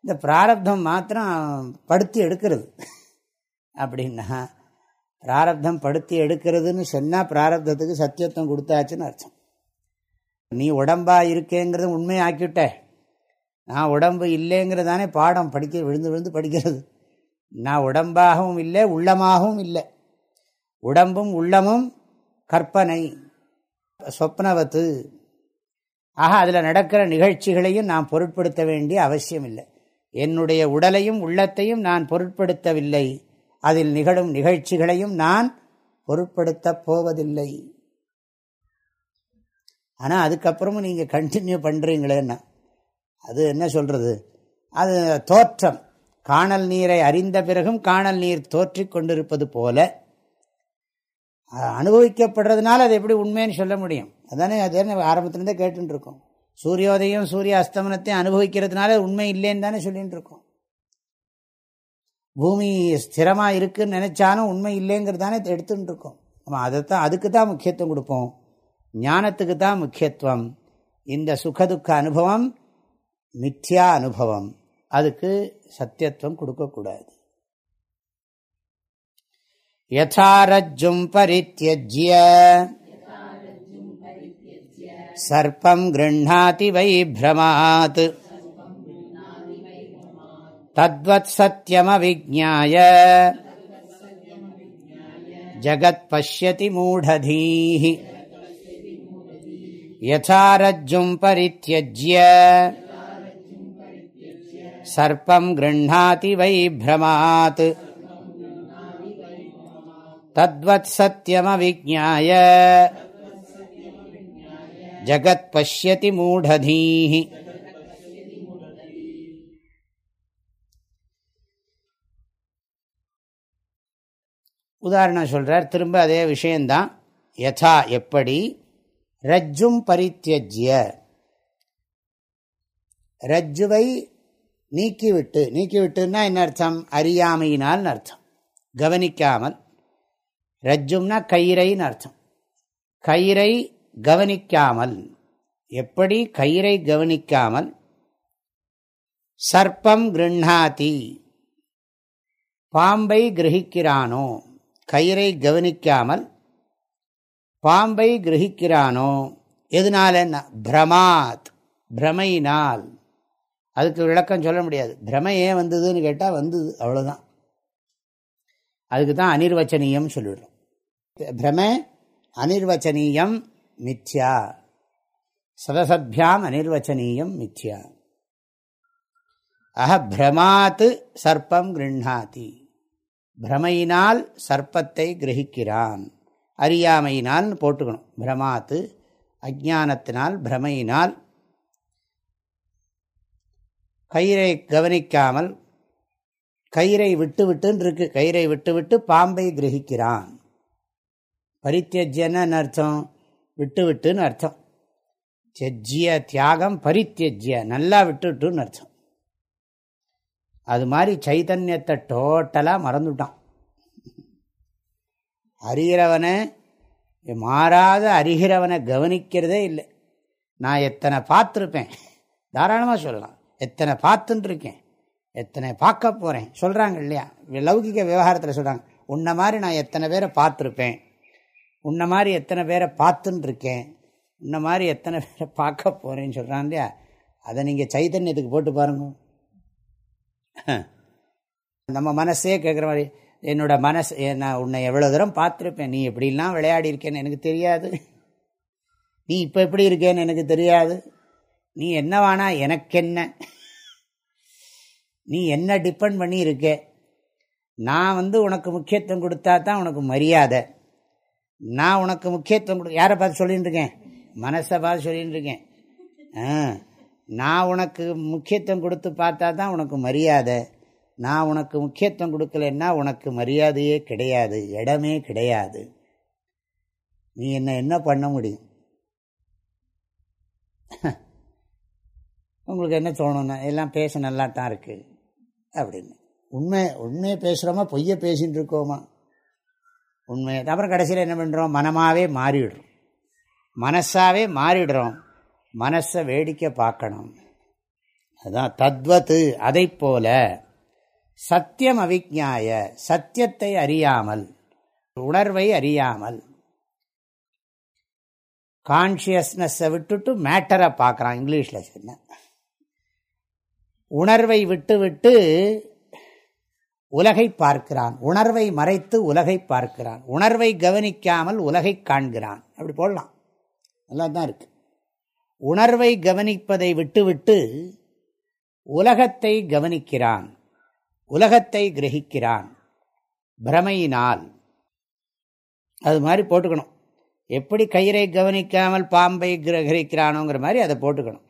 இந்த பிராரப்தம் மாத்திரம் படுத்தி எடுக்கிறது. அப்படின்னா பிராரப்தம் படுத்தி எடுக்கிறதுன்னு சொன்னால் பிராரப்தத்துக்கு சத்தியத்துவம் கொடுத்தாச்சுன்னு அர்த்தம். நீ உடம்பா இருக்கேங்கிறது உண்மையை ஆக்கிவிட்ட. நான் உடம்பு இல்லைங்கிறதானே பாடம் படிக்க விழுந்து விழுந்து படிக்கிறது. நான் உடம்பாகவும் இல்லை உள்ளமாகவும் இல்லை. உடம்பும் உள்ளமும் கற்பனை சொப்னவத்து. ஆக அதில் நடக்கிற நிகழ்ச்சிகளையும் நான் பொருட்படுத்த வேண்டிய அவசியம் இல்லை. என்னுடைய உடலையும் உள்ளத்தையும் நான் பொருட்படுத்தவில்லை. அதில் நிகழும் நிகழ்ச்சிகளையும் நான் பொருட்படுத்தப் போவதில்லை. ஆனால் அதுக்கப்புறமும் நீங்கள் கண்டினியூ பண்ணுறீங்களேன்னா அது என்ன சொல்கிறது அது தோற்றம். காணல் நீரை அறிந்த பிறகும் காணல் நீர் தோற்றி கொண்டிருப்பது போல. அனுபவிக்கப்படுறதுனால அது எப்படி உண்மைன்னு சொல்ல முடியும். அதானே அதே ஆரம்பத்துலேருந்தே கேட்டுருக்கோம் சூரியோதயம் சூரிய அஸ்தமனத்தையும் அனுபவிக்கிறதுனால உண்மை இல்லைன்னு தானே சொல்லிகிட்டு இருக்கோம். பூமி ஸ்திரமாக இருக்குன்னு நினச்சாலும் உண்மை இல்லைங்கிறது தானே எடுத்துட்டு இருக்கோம் நம்ம அதைத்தான் அதுக்கு தான் முக்கியத்துவம் கொடுப்போம். ஞானத்துக்கு தான் முக்கியத்துவம். இந்த சுகதுக்க அனுபவம் மித்யா அனுபவம். அதுக்கு சத்தியத்துவம் கொடுக்கக்கூடாது. யதாரஜும் பரித்தியஜ்ய. சர்ப்பம் கிருண்ணாதி வை பிரமாத் தத்வத் சத்தியமவிஜாய ஜகத் பசியதி மூடதீஹி. யதாரஜும் பரித்தியஜ்ய சர்ப்பம் கிருண்ணாதி வை பிரமாத் தத்வத் சத்தியமவிஜாய ஜகத் பசியதி மூடதீஹி உதாரணம் சொல்கிறார் திரும்ப அதே விஷயந்தான் யதா எப்படி? ரஜ்ஜும் பரித்தியஜ்ய. ரஜ்ஜுவை நீக்கிவிட்டு நீக்கிவிட்டுன்னா என்ன அர்த்தம்? அறியாமையினால் அர்த்தம். கவனிக்காமல். ரஜ்ஜும்னா கயிறைன்னு அர்த்தம். கயிறை கவனிக்காமல். எப்படி கயிறை கவனிக்காமல்? சர்ப்பம் கிருண்ணாதி பாம்பை கிரகிக்கிறானோ? கயிறை கவனிக்காமல் பாம்பை கிரகிக்கிறானோ? எதனால? பிரமாத் பிரமையினால். அதுக்கு விளக்கம் சொல்ல முடியாது. பிரமை ஏன் வந்ததுன்னு கேட்டால் வந்தது அவ்வளோதான் அதுக்கு தான் அனிர்வச்சனீயம் சொல்லிடுறோம். பிரம அனிர்வச்சனீயம் மித்யா. சதசத்யாம் அனிர்வச்சனீயம் மித்யா. அஹ பிரமாத்து சர்ப்பம் கிருண்ணாதி பிரமையினால் சர்ப்பத்தை கிரகிக்கிறான். அறியாமையினால் போட்டுக்கணும். பிரமாத்து அஜானத்தினால் பிரமையினால் கயிறை கவனிக்காமல் கயிறை விட்டு விட்டுன்னு இருக்கு கயிறை விட்டு விட்டு பாம்பை கிரகிக்கிறான். பரித்தியஜ்யன்னு அர்த்தம்? விட்டு விட்டுன்னு அர்த்தம். தெஜ்ய தியாகம் பரித்தியஜ்ய. நல்லா விட்டுட்டுன்னு அர்த்தம். அது மாதிரி சைதன்யத்தை டோட்டலாக மறந்துட்டான். அறிகிறவனை மாறாத அறிகிறவனை கவனிக்கிறதே இல்லை. நான் எத்தனை பார்த்துருப்பேன்? தாராளமாக சொல்லலாம். எத்தனை பார்த்துட்டுருக்கேன் எத்தனை பார்க்க போகிறேன் சொல்கிறாங்க இல்லையா? லௌகிக விவகாரத்தில் சொல்கிறாங்க உன்ன மாதிரி நான் எத்தனை பேரை பார்த்துருப்பேன்? உன்ன மாதிரி எத்தனை பேரை பார்த்துன்னு இருக்கேன் உன்ன மாதிரி எத்தனை பேரை பார்க்க போகிறேன்னு சொல்கிறான் இல்லையா? அதை நீங்கள் சைத்தன்யத்துக்கு போட்டு பாருங்க. நம்ம மனசே கேட்குற மாதிரி என்னோட மனசு நான் உன்னை எவ்வளோ தூரம் பார்த்துருப்பேன் நீ எப்படிலாம் விளையாடி இருக்கேன்னு எனக்கு தெரியாது. நீ இப்போ எப்படி இருக்கேன்னு எனக்கு தெரியாது. நீ என்னவானா எனக்கென்ன? நீ என்ன டிபெண்ட் பண்ணி இருக்க? நான் வந்து உனக்கு முக்கியத்துவம் கொடுத்தா தான் உனக்கு மரியாதை. நான் உனக்கு முக்கியத்துவம் கொடு யாரை பார்த்து சொல்லின்னு இருக்கேன்? மனசை பார்த்து சொல்லின்னு இருக்கேன். நான் உனக்கு முக்கியத்துவம் கொடுத்து பார்த்தா தான் உனக்கு மரியாதை. நான் உனக்கு முக்கியத்துவம் கொடுக்கலன்னா உனக்கு மரியாதையே கிடையாது இடமே கிடையாது. நீ என்ன என்ன பண்ண முடியும்? உங்களுக்கு என்ன தோணும்னா எல்லாம் பேச நல்லா தான் இருக்குது அப்படின்னு. உண்மை உண்மையை பேசுகிறோமா பொய்யை பேசின்னு இருக்கோமா? உண்மை அப்புறம் கடைசியில் என்ன பண்ணுறோம் மனமாகவே மாறிடுறோம். மனசாகவே மாறிடுறோம். மனசை வேடிக்கை பார்க்கணும். அதுதான் தத்வத்து அதை போல சத்தியம் அவிஜாய சத்தியத்தை அறியாமல் உணர்வை அறியாமல் கான்சியஸ்னஸை விட்டுட்டு மேட்டரை பார்க்குறான் இங்கிலீஷில் சொன்ன. உணர்வை விட்டு விட்டு உலகை பார்க்கிறான் உணர்வை மறைத்து உலகை பார்க்கிறான் உணர்வை கவனிக்காமல் உலகை காண்கிறான். அப்படி போடலாம். நல்லா தான் இருக்குது உணர்வை கவனிப்பதை விட்டுவிட்டு உலகத்தை கவனிக்கிறான் உலகத்தை கிரகிக்கிறான். பிரமையினால். அது மாதிரி போட்டுக்கணும். எப்படி கயிறை கவனிக்காமல் பாம்பை கிரகிக்கிறானோங்கிற மாதிரி அதை போட்டுக்கணும்.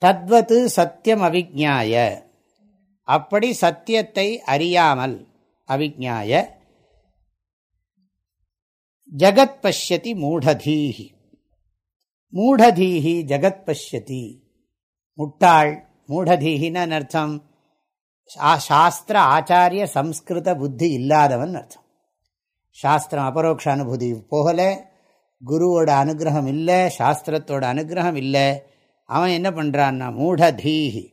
தத்வத்து சத்தியம் அவிஜாய அப்படி சத்தியத்தை அறியாமல் அவிஜாய ஜகத் பஷ்யதி மூடதீஹி. மூடதீஹி ஜகத் பசியதி முட்டாள் மூடதீஹின்னு அர்த்தம்? சாஸ்திர ஆச்சாரிய சம்ஸ்கிருத புத்தி இல்லாதவன் அர்த்தம். சாஸ்திரம் அபரோக்ஷ அனுபூதி போகலை குருவோட அனுகிரகம் இல்லை சாஸ்திரத்தோட அனுகிரகம் இல்லை. அவன் என்ன பண்ணுறான்னா மூடதீஹி.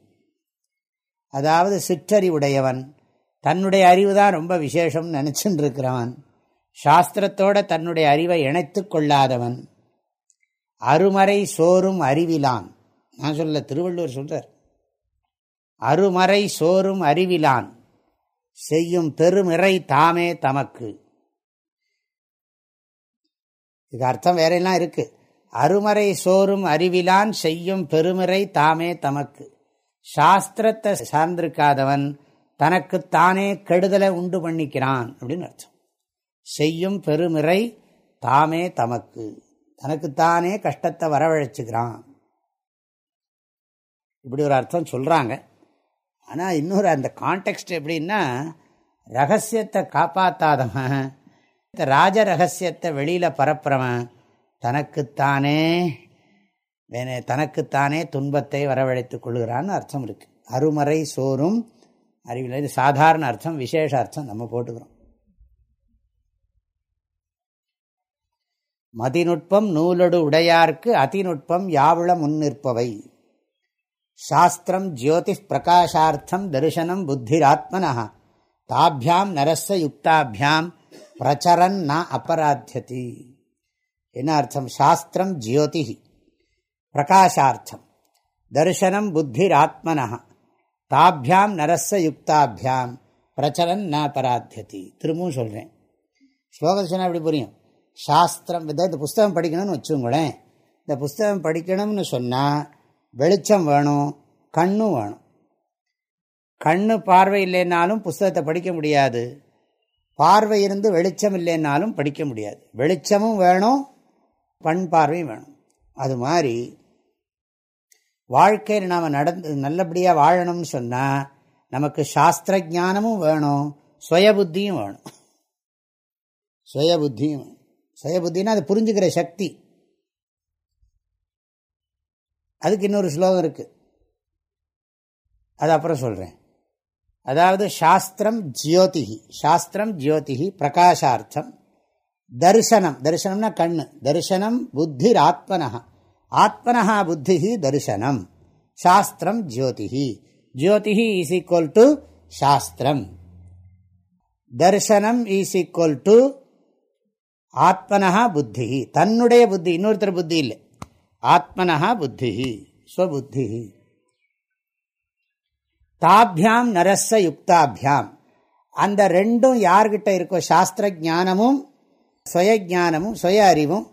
அதாவது சிற்றறிவுடையவன் தன்னுடைய அறிவு தான் ரொம்ப விசேஷம் நினச்சின்னு இருக்கிறவன். சாஸ்திரத்தோட தன்னுடைய அறிவை இணைத்து கொள்ளாதவன். அருமறை சோறும் அறிவிலான். நான் சொல்ல திருவள்ளுவர் சொல்றார். அருமறை சோறும் அறிவிலான். செய்யும் பெருமிறை தாமே தமக்கு. இது அர்த்தம் வேறையெல்லாம் இருக்கு. அருமறை சோறும் அறிவிலான் செய்யும் பெருமிறை தாமே தமக்கு. சாஸ்திரத்தை சார்ந்திருக்காதவன் தனக்குத்தானே கெடுதலை உண்டு பண்ணிக்கிறான் அப்படின்னு அர்த்தம். செய்யும் பெருமிறை தாமே தமக்கு. தனக்குத்தானே கஷ்டத்தை வரவழைச்சிக்கிறான். இப்படி ஒரு அர்த்தம் சொல்கிறாங்க ஆனால் இன்னொரு அந்த கான்டெக்ட் எப்படின்னா ரகசியத்தை காப்பாற்றாதவன் இந்த ராஜ ரகசியத்தை வெளியில் பரப்புறவன் தனக்குத்தானே தனக்குத்தானே துன்பத்தை வரவழைத்துக் கொள்கிறான்னு அர்த்தம் இருக்குது அருமறை சோறும் அறிவில் இது சாதாரண அர்த்தம் விசேஷ அர்த்தம் நம்ம போட்டுக்கிறோம். மதிநுட்பம் நூலொடு உடையார்க்கு அதிநுட்பம் யாவுள முன்னிற்பவை. சாஸ்திரம் ஜோதி பிரகாஷார்த்தம் தரிசனம் புத்திராத்மனா தாபியாம் நரச யுக்தாபியாம் பிரச்சரன் ந அபராத்தியதி என்ன அர்த்தம்? சாஸ்திரம் ஜியோதி பிரகாஷார்த்தம். தரிசனம் புத்திராத்மனா தாபியாம் நரச யுக்தாபியாம் பிரச்சரன் ந அபராத்தியதி திரும்பவும் சொல்கிறேன் ஸ்லோகத்தை சொன்னால் எப்படி புரியும்? சாஸ்திரம் இந்த புஸ்தகம் படிக்கணும்னு வச்சுங்களேன் இந்த புஸ்தகம் படிக்கணும்னு சொன்னால் வெளிச்சம் வேணும் கண்ணும் வேணும். கண்ணு பார்வை இல்லைன்னாலும் புஸ்தகத்தை படிக்க முடியாது. பார்வை இருந்து வெளிச்சம் இல்லைன்னாலும் படிக்க முடியாது. வெளிச்சமும் வேணும் பண் பார்வையும் வேணும். அது மாதிரி வாழ்க்கையில் நாம் நடந்து நல்லபடியாக வாழணும்னு சொன்னால் நமக்கு சாஸ்திர ஜானமும் வேணும் சுய புத்தியும் வேணும். சுய புத்தியும் வேணும். சுயபுத்தின்னா அது புரிஞ்சுக்கிற சக்தி. அதுக்கு இன்னொரு ஸ்லோகம் இருக்குது அது அப்புறம் சொல்கிறேன் அதாவது சாஸ்திரம் ஜியோதிகி சாஸ்திரம் ஜியோதிகி பிரகாஷார்த்தம் தரிசனம். தரிசனம்னா கண்ணு. தரிசனம் புத்தி ஆத்மனஹா. ஆத்மனஹா புத்தி தரிசனம். சாஸ்திரம் ஜோதிஹி ஜோதிஹி இஸ் ஈக்குவல் டு சாஸ்திரம். தர்சனம் ஈஸ் ஈக்குவல் டு ஆத்மனஹா புத்தி. தன்னுடைய புத்தி இன்னொருத்தர் புத்தி இல்லை. ஆத்மனஹா புத்தி ஸ்வபுத்தி. தாபியாம் நரச யுக்தாபியாம். அந்த ரெண்டும் யார்கிட்ட இருக்கோ சாஸ்திர ஜானமும் சுய ஜானமும் சுய அறிவும்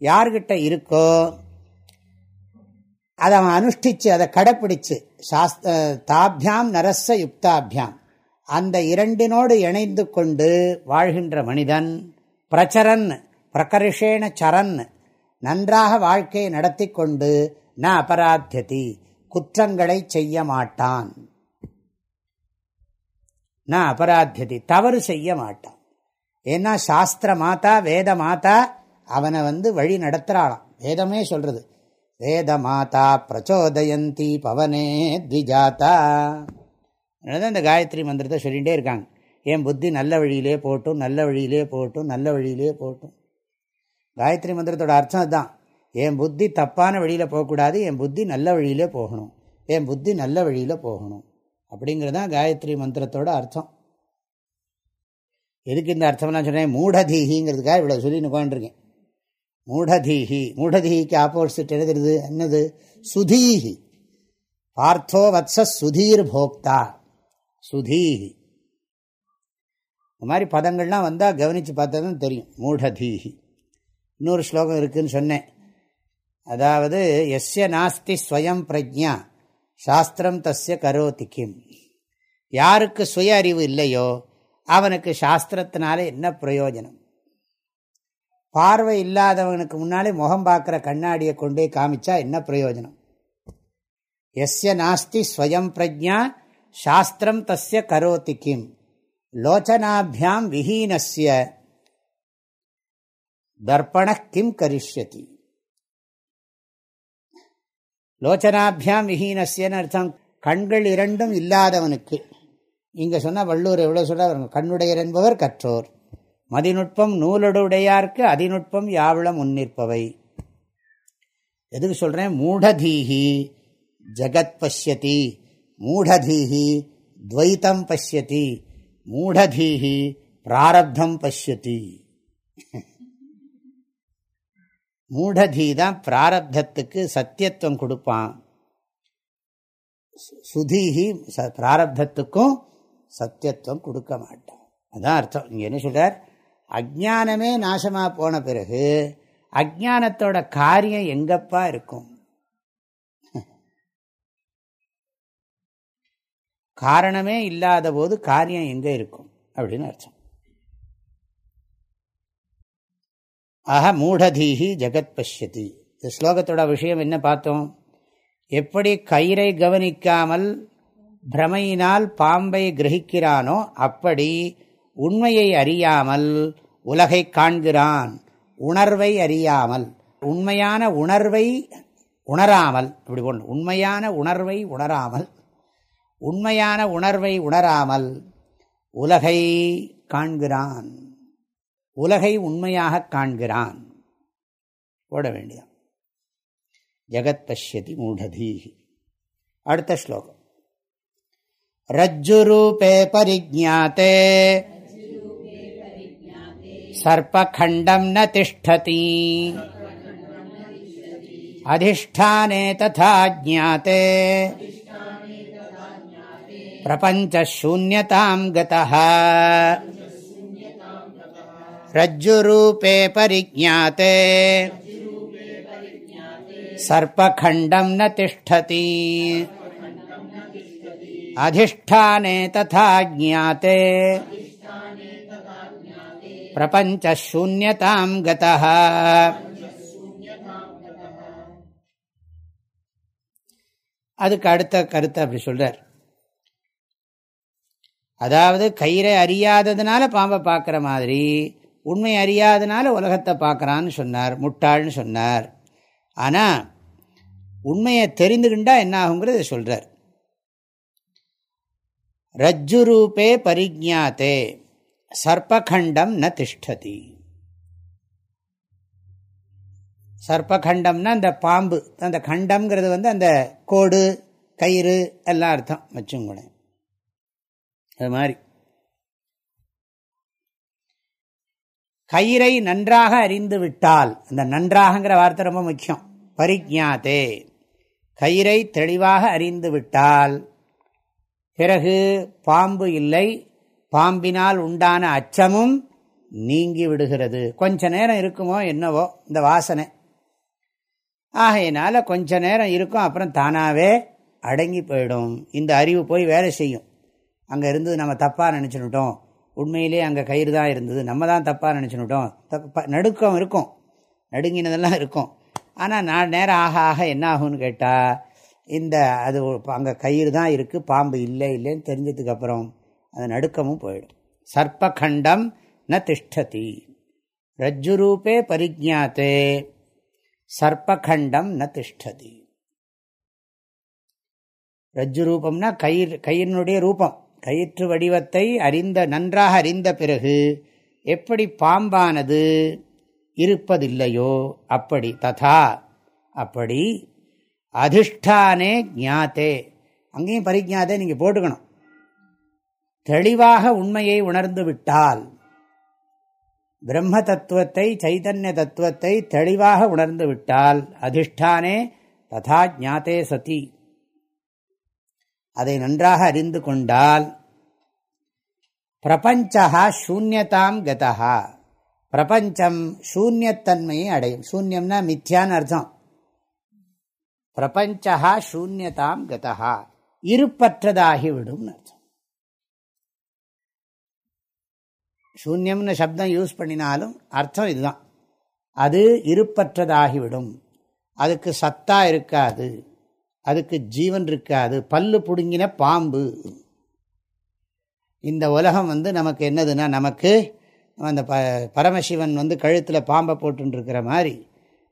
யார்கிட்ட இருக்கோ அதை அவன் அனுஷ்டிச்சு அதை கடைப்பிடிச்சு சாஸ்த தாபியாம் நரச யுக்தாபியாம். அந்த இரண்டினோடு இணைந்து கொண்டு வாழ்கின்ற மனிதன் பிரச்சரன் பிரகர்ஷேன சரன் நன்றாக வாழ்க்கையை நடத்தி கொண்டு ந அபராத்தியதி குற்றங்களை செய்ய மாட்டான். ந அபராத்தியதி தவறு செய்ய மாட்டான். ஏன்னா சாஸ்திர மாதா வேத மாதா அவனை வந்து வழி நடத்துகிறாளாம் வேதமே சொல்றது. வேத மாதா பிரச்சோதயந்தி பவனே திஜாதா அதனால இந்த காயத்ரி மந்திரத்தை சொல்லிகிட்டே இருக்காங்க. என் புத்தி நல்ல வழியிலே போட்டும் நல்ல வழியிலே போட்டும் நல்ல வழியிலே போட்டும். காயத்ரி மந்திரத்தோட அர்த்தம் அதுதான். என் புத்தி தப்பான வழியில் போகக்கூடாது என் புத்தி நல்ல வழியிலே போகணும். என் புத்தி நல்ல வழியில் போகணும். அப்படிங்கிறது தான் காயத்ரி மந்திரத்தோட அர்த்தம். எதுக்கு இந்த அர்த்தம்லாம் சொன்னேன்? மூடதீகிங்கிறதுக்காக இவ்வளோ சொல்லி உட்காந்துருக்கேன் மூடதீகி மூடதீகிக்கு ஆப்போசிட் எழுதுறது என்னது? சுதீகி. பார்த்தோ வத்ச சுதீர் போக்தா. சுதீகி. இந்த மாதிரி பதங்கள்லாம் வந்தால் கவனித்து பார்த்தா தான் தெரியும். மூடதீஹி. இன்னொரு ஸ்லோகம் இருக்குதுன்னு சொன்னேன். அதாவது எஸ்ய நாஸ்தி ஸ்வயம் பிரஜா சாஸ்திரம் தஸ்ய கரோதி கிம். யாருக்கு சுய அறிவு இல்லையோ அவனுக்கு சாஸ்திரத்தினால என்ன பிரயோஜனம்? பார்வை இல்லாதவனுக்கு முன்னாலே முகம் பார்க்குற கண்ணாடியை கொண்டே காமிச்சா என்ன பிரயோஜனம்? எஸ்ய நாஸ்தி ஸ்வயம் பிரஜா சாஸ்திரம் தஸ்ய கரோதி கிம். லோச்சனாபியாம் விஹீனஸ்ய தர்ப்பண கிம் கரிஷ்யதி. லோச்சனாபியாம் விஹீனஸ்யன்னு அர்த்தம் கண்கள் இரண்டும் இல்லாதவனுக்கு. இங்கே சொன்னால் வள்ளூர் எவ்வளோ சொல்ல கண்ணுடையர் என்பவர் கற்றோர் மதிநுட்பம் நூலடுடையார்க்கு அதிநுட்பம் யாவளம் முன்னிற்பவை எதுக்கு சொல்கிறேன் மூடதீஹி ஜகத் பசியதி மூடதீஹி துவைத்தம் பசியதி மூடதீஹி பிராரப்தம் பசியதி மூடதீ தான் பிராரப்தத்துக்கு சத்தியத்துவம் கொடுப்பான். சுதீஹி பிராரப்தத்துக்கும் சத்தியத்துவம் கொடுக்க மாட்டான். அதான் அர்த்தம். இங்கே என்ன சொல்கிறார் அஜானமே நாசமாக போன பிறகு அஜானத்தோட காரியம் எங்கப்பா இருக்கும்? காரணமே இல்லாத போது காரியம் எங்கே இருக்கும்? அப்படின்னு அர்த்தம். ஆக மூடதீஹி ஜெகத் பஷ்யதி. இந்த ஸ்லோகத்தோட விஷயம் என்ன பார்த்தோம்? எப்படி கயிறை கவனிக்காமல் பிரமையினால் பாம்பை கிரகிக்கிறானோ அப்படி உண்மையை அறியாமல் உலகை காண்கிறான். உணர்வை அறியாமல். உண்மையான உணர்வை உணராமல். இப்படி ஒன்று உண்மையான உணர்வை உணராமல். உண்மையான உணர்வை உணராமல் உலகை காண்கிறான். உலகை உண்மையாக காண்கிறான். ஓட வேண்டியதான். ஜகத்தஷ்யதி மூடதீஹி. அடுத்த ஸ்லோகம். ரஜ்ஜுரூபே பரிஜாத்தே சர்பகண்டம் ந திஷ்டதி. அதிஷ்டானே ததா ஜாத்தே प्रपञ्चशून्यतां गतः रज्जुरूपे परिज्ञाते सर्पखण्डं न तिष्ठति अधिष्ठाने तथा ज्ञाते பிரபஞ்சூன்யதாம் கதா அதுக்கு அடுத்த கருத்தை அப்படி சொல்றார் அதாவது கயிறை அறியாததுனால பாம்பை பார்க்குற மாதிரி உண்மை அறியாதனால உலகத்தை பார்க்குறான்னு சொன்னார் முட்டாள்னு சொன்னார். ஆனால் உண்மையை தெரிந்துகிண்டா என்ன ஆகுங்கிறத சொல்கிறார் ரஜ்ஜு ரூபே பரிஜாத்தே சர்ப்பகண்டம் ந திஷ்டதி. சர்ப்பகண்டம்னா அந்த பாம்பு அந்த கண்டம்ங்கிறது வந்து அந்த கோடு கயிறு எல்லாம் அர்த்தம். வச்சுங்கூட அது மாதிரி. கயிறை நன்றாக அறிந்து விட்டால் அந்த நன்றாகங்கிற வார்த்தை ரொம்ப முக்கியம். பரிஜாத்தே கயிறை தெளிவாக அறிந்து விட்டால் பிறகு பாம்பு இல்லை பாம்பினால் உண்டான அச்சமும் நீங்கி விடுகிறது. கொஞ்ச நேரம் இருக்குமோ என்னவோ இந்த வாசனை. ஆகையினால கொஞ்ச நேரம் இருக்கும் அப்புறம் தானாகவே அடங்கி போயிடும். இந்த அறிவு போய் வேலை செய்யும். அங்கே இருந்தது நம்ம தப்பாக நினச்சினுட்டோம் உண்மையிலே அங்கே கயிறு தான் இருந்தது. நம்ம தான் தப்பாக நினச்சினுட்டோம் தப்பா நடுக்கம் இருக்கும். நடுங்கினதெல்லாம் இருக்கும். ஆனால் நான் நேரம் ஆக ஆக என்ன ஆகும்னு கேட்டால் இந்த அது அங்கே கயிறு தான் இருக்குது பாம்பு இல்லை இல்லைன்னு தெரிஞ்சதுக்கப்புறம் அந்த நடுக்கமும் போயிடும். சர்ப்பகண்டம் ந திஷ்டதி. ரஜ்ஜுரூபே பரிஜாத்தே சர்ப்பகண்டம் ந திஷ்டதி. ரஜ்ஜு ரூபம்னா கயிறு கயிறினுடைய ரூபம். கயிற்று வடிவத்தை அறிந்த நன்றாக அறிந்த பிறகு எப்படி பாம்பானது இருப்பதில்லையோ அப்படி ததா அப்படி அதிஷ்டானே ஞாத்தே. அங்கேயும் பரிஜாதே நீங்கள் போட்டுக்கணும். தெளிவாக உண்மையை உணர்ந்து விட்டால் பிரம்ம தத்துவத்தை சைதன்ய தத்துவத்தை தெளிவாக உணர்ந்து விட்டால் அதிஷ்டானே ததா ஜாத்தே சதி. அதை நன்றாக அறிந்து கொண்டால் பிரபஞ்சா சூன்யதாம் கதா பிரபஞ்சம் சூன்யத்தன்மையை அடையும். சூன்யம்னா மித்யான்னு அர்த்தம். பிரபஞ்சா சூன்யதாம் கதா இருப்பற்றதாகிவிடும் அர்த்தம். சூன்யம்னு சப்தம் யூஸ் பண்ணினாலும் அர்த்தம் இதுதான். அது இருப்பற்றதாகிவிடும். அதுக்கு சத்தா இருக்காது. அதுக்கு ஜீவன் இருக்காது. பல்லு பிடுங்கின பாம்பு. இந்த உலகம் வந்து நமக்கு என்னதுன்னா நமக்கு அந்த ப பரமசிவன் வந்து கழுத்தில் பாம்பை போட்டுருக்கிற மாதிரி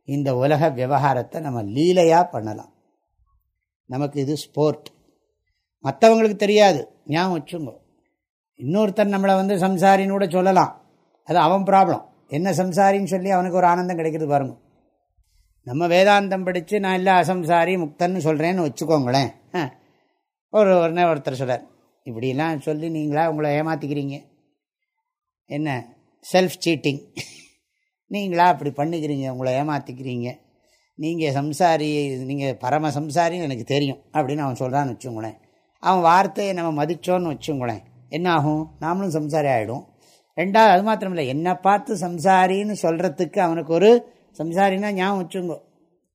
இந்த உலக விவகாரத்தை நம்ம லீலையாக பண்ணலாம். நமக்கு இது ஸ்போர்ட் மற்றவங்களுக்கு தெரியாது. ஞாபகம் வச்சுங்கோ. இன்னொருத்தன் நம்மளை வந்து சம்சாரின்னு கூட சொல்லலாம். அது அவன் ப்ராப்ளம் என்ன சம்சாரின்னு சொல்லி அவனுக்கு ஒரு ஆனந்தம் கிடைக்கிறது பாருங்கள் நம்ம வேதாந்தம் படித்து நான் இல்லை அசம்சாரி முக்தன்னு சொல்கிறேன்னு வச்சுக்கோங்களேன். ஒரு உடனே ஒருத்தர் சொல்கிறார் இப்படிலாம் சொல்லி நீங்களா உங்களை ஏமாற்றிக்கிறீங்க என்ன? செல்ஃப் சீட்டிங் நீங்களா அப்படி பண்ணிக்கிறீங்க உங்களை ஏமாற்றிக்கிறீங்க நீங்கள் சம்சாரி நீங்கள் பரம சம்சாரின்னு எனக்கு தெரியும் அப்படின்னு அவன் சொல்கிறான்னு வச்சுங்களேன் அவன் வார்த்தையை நம்ம மதித்தோன்னு வச்சுங்களேன் என்ன ஆகும்? நாமளும் சம்சாரி ஆகிடும் ரெண்டாவது அது மாத்திரம் இல்லை என்னை பார்த்து சம்சாரின்னு சொல்கிறதுக்கு அவனுக்கு ஒரு சம்சாரின்னா ஞாபகம் வச்சுங்கோ.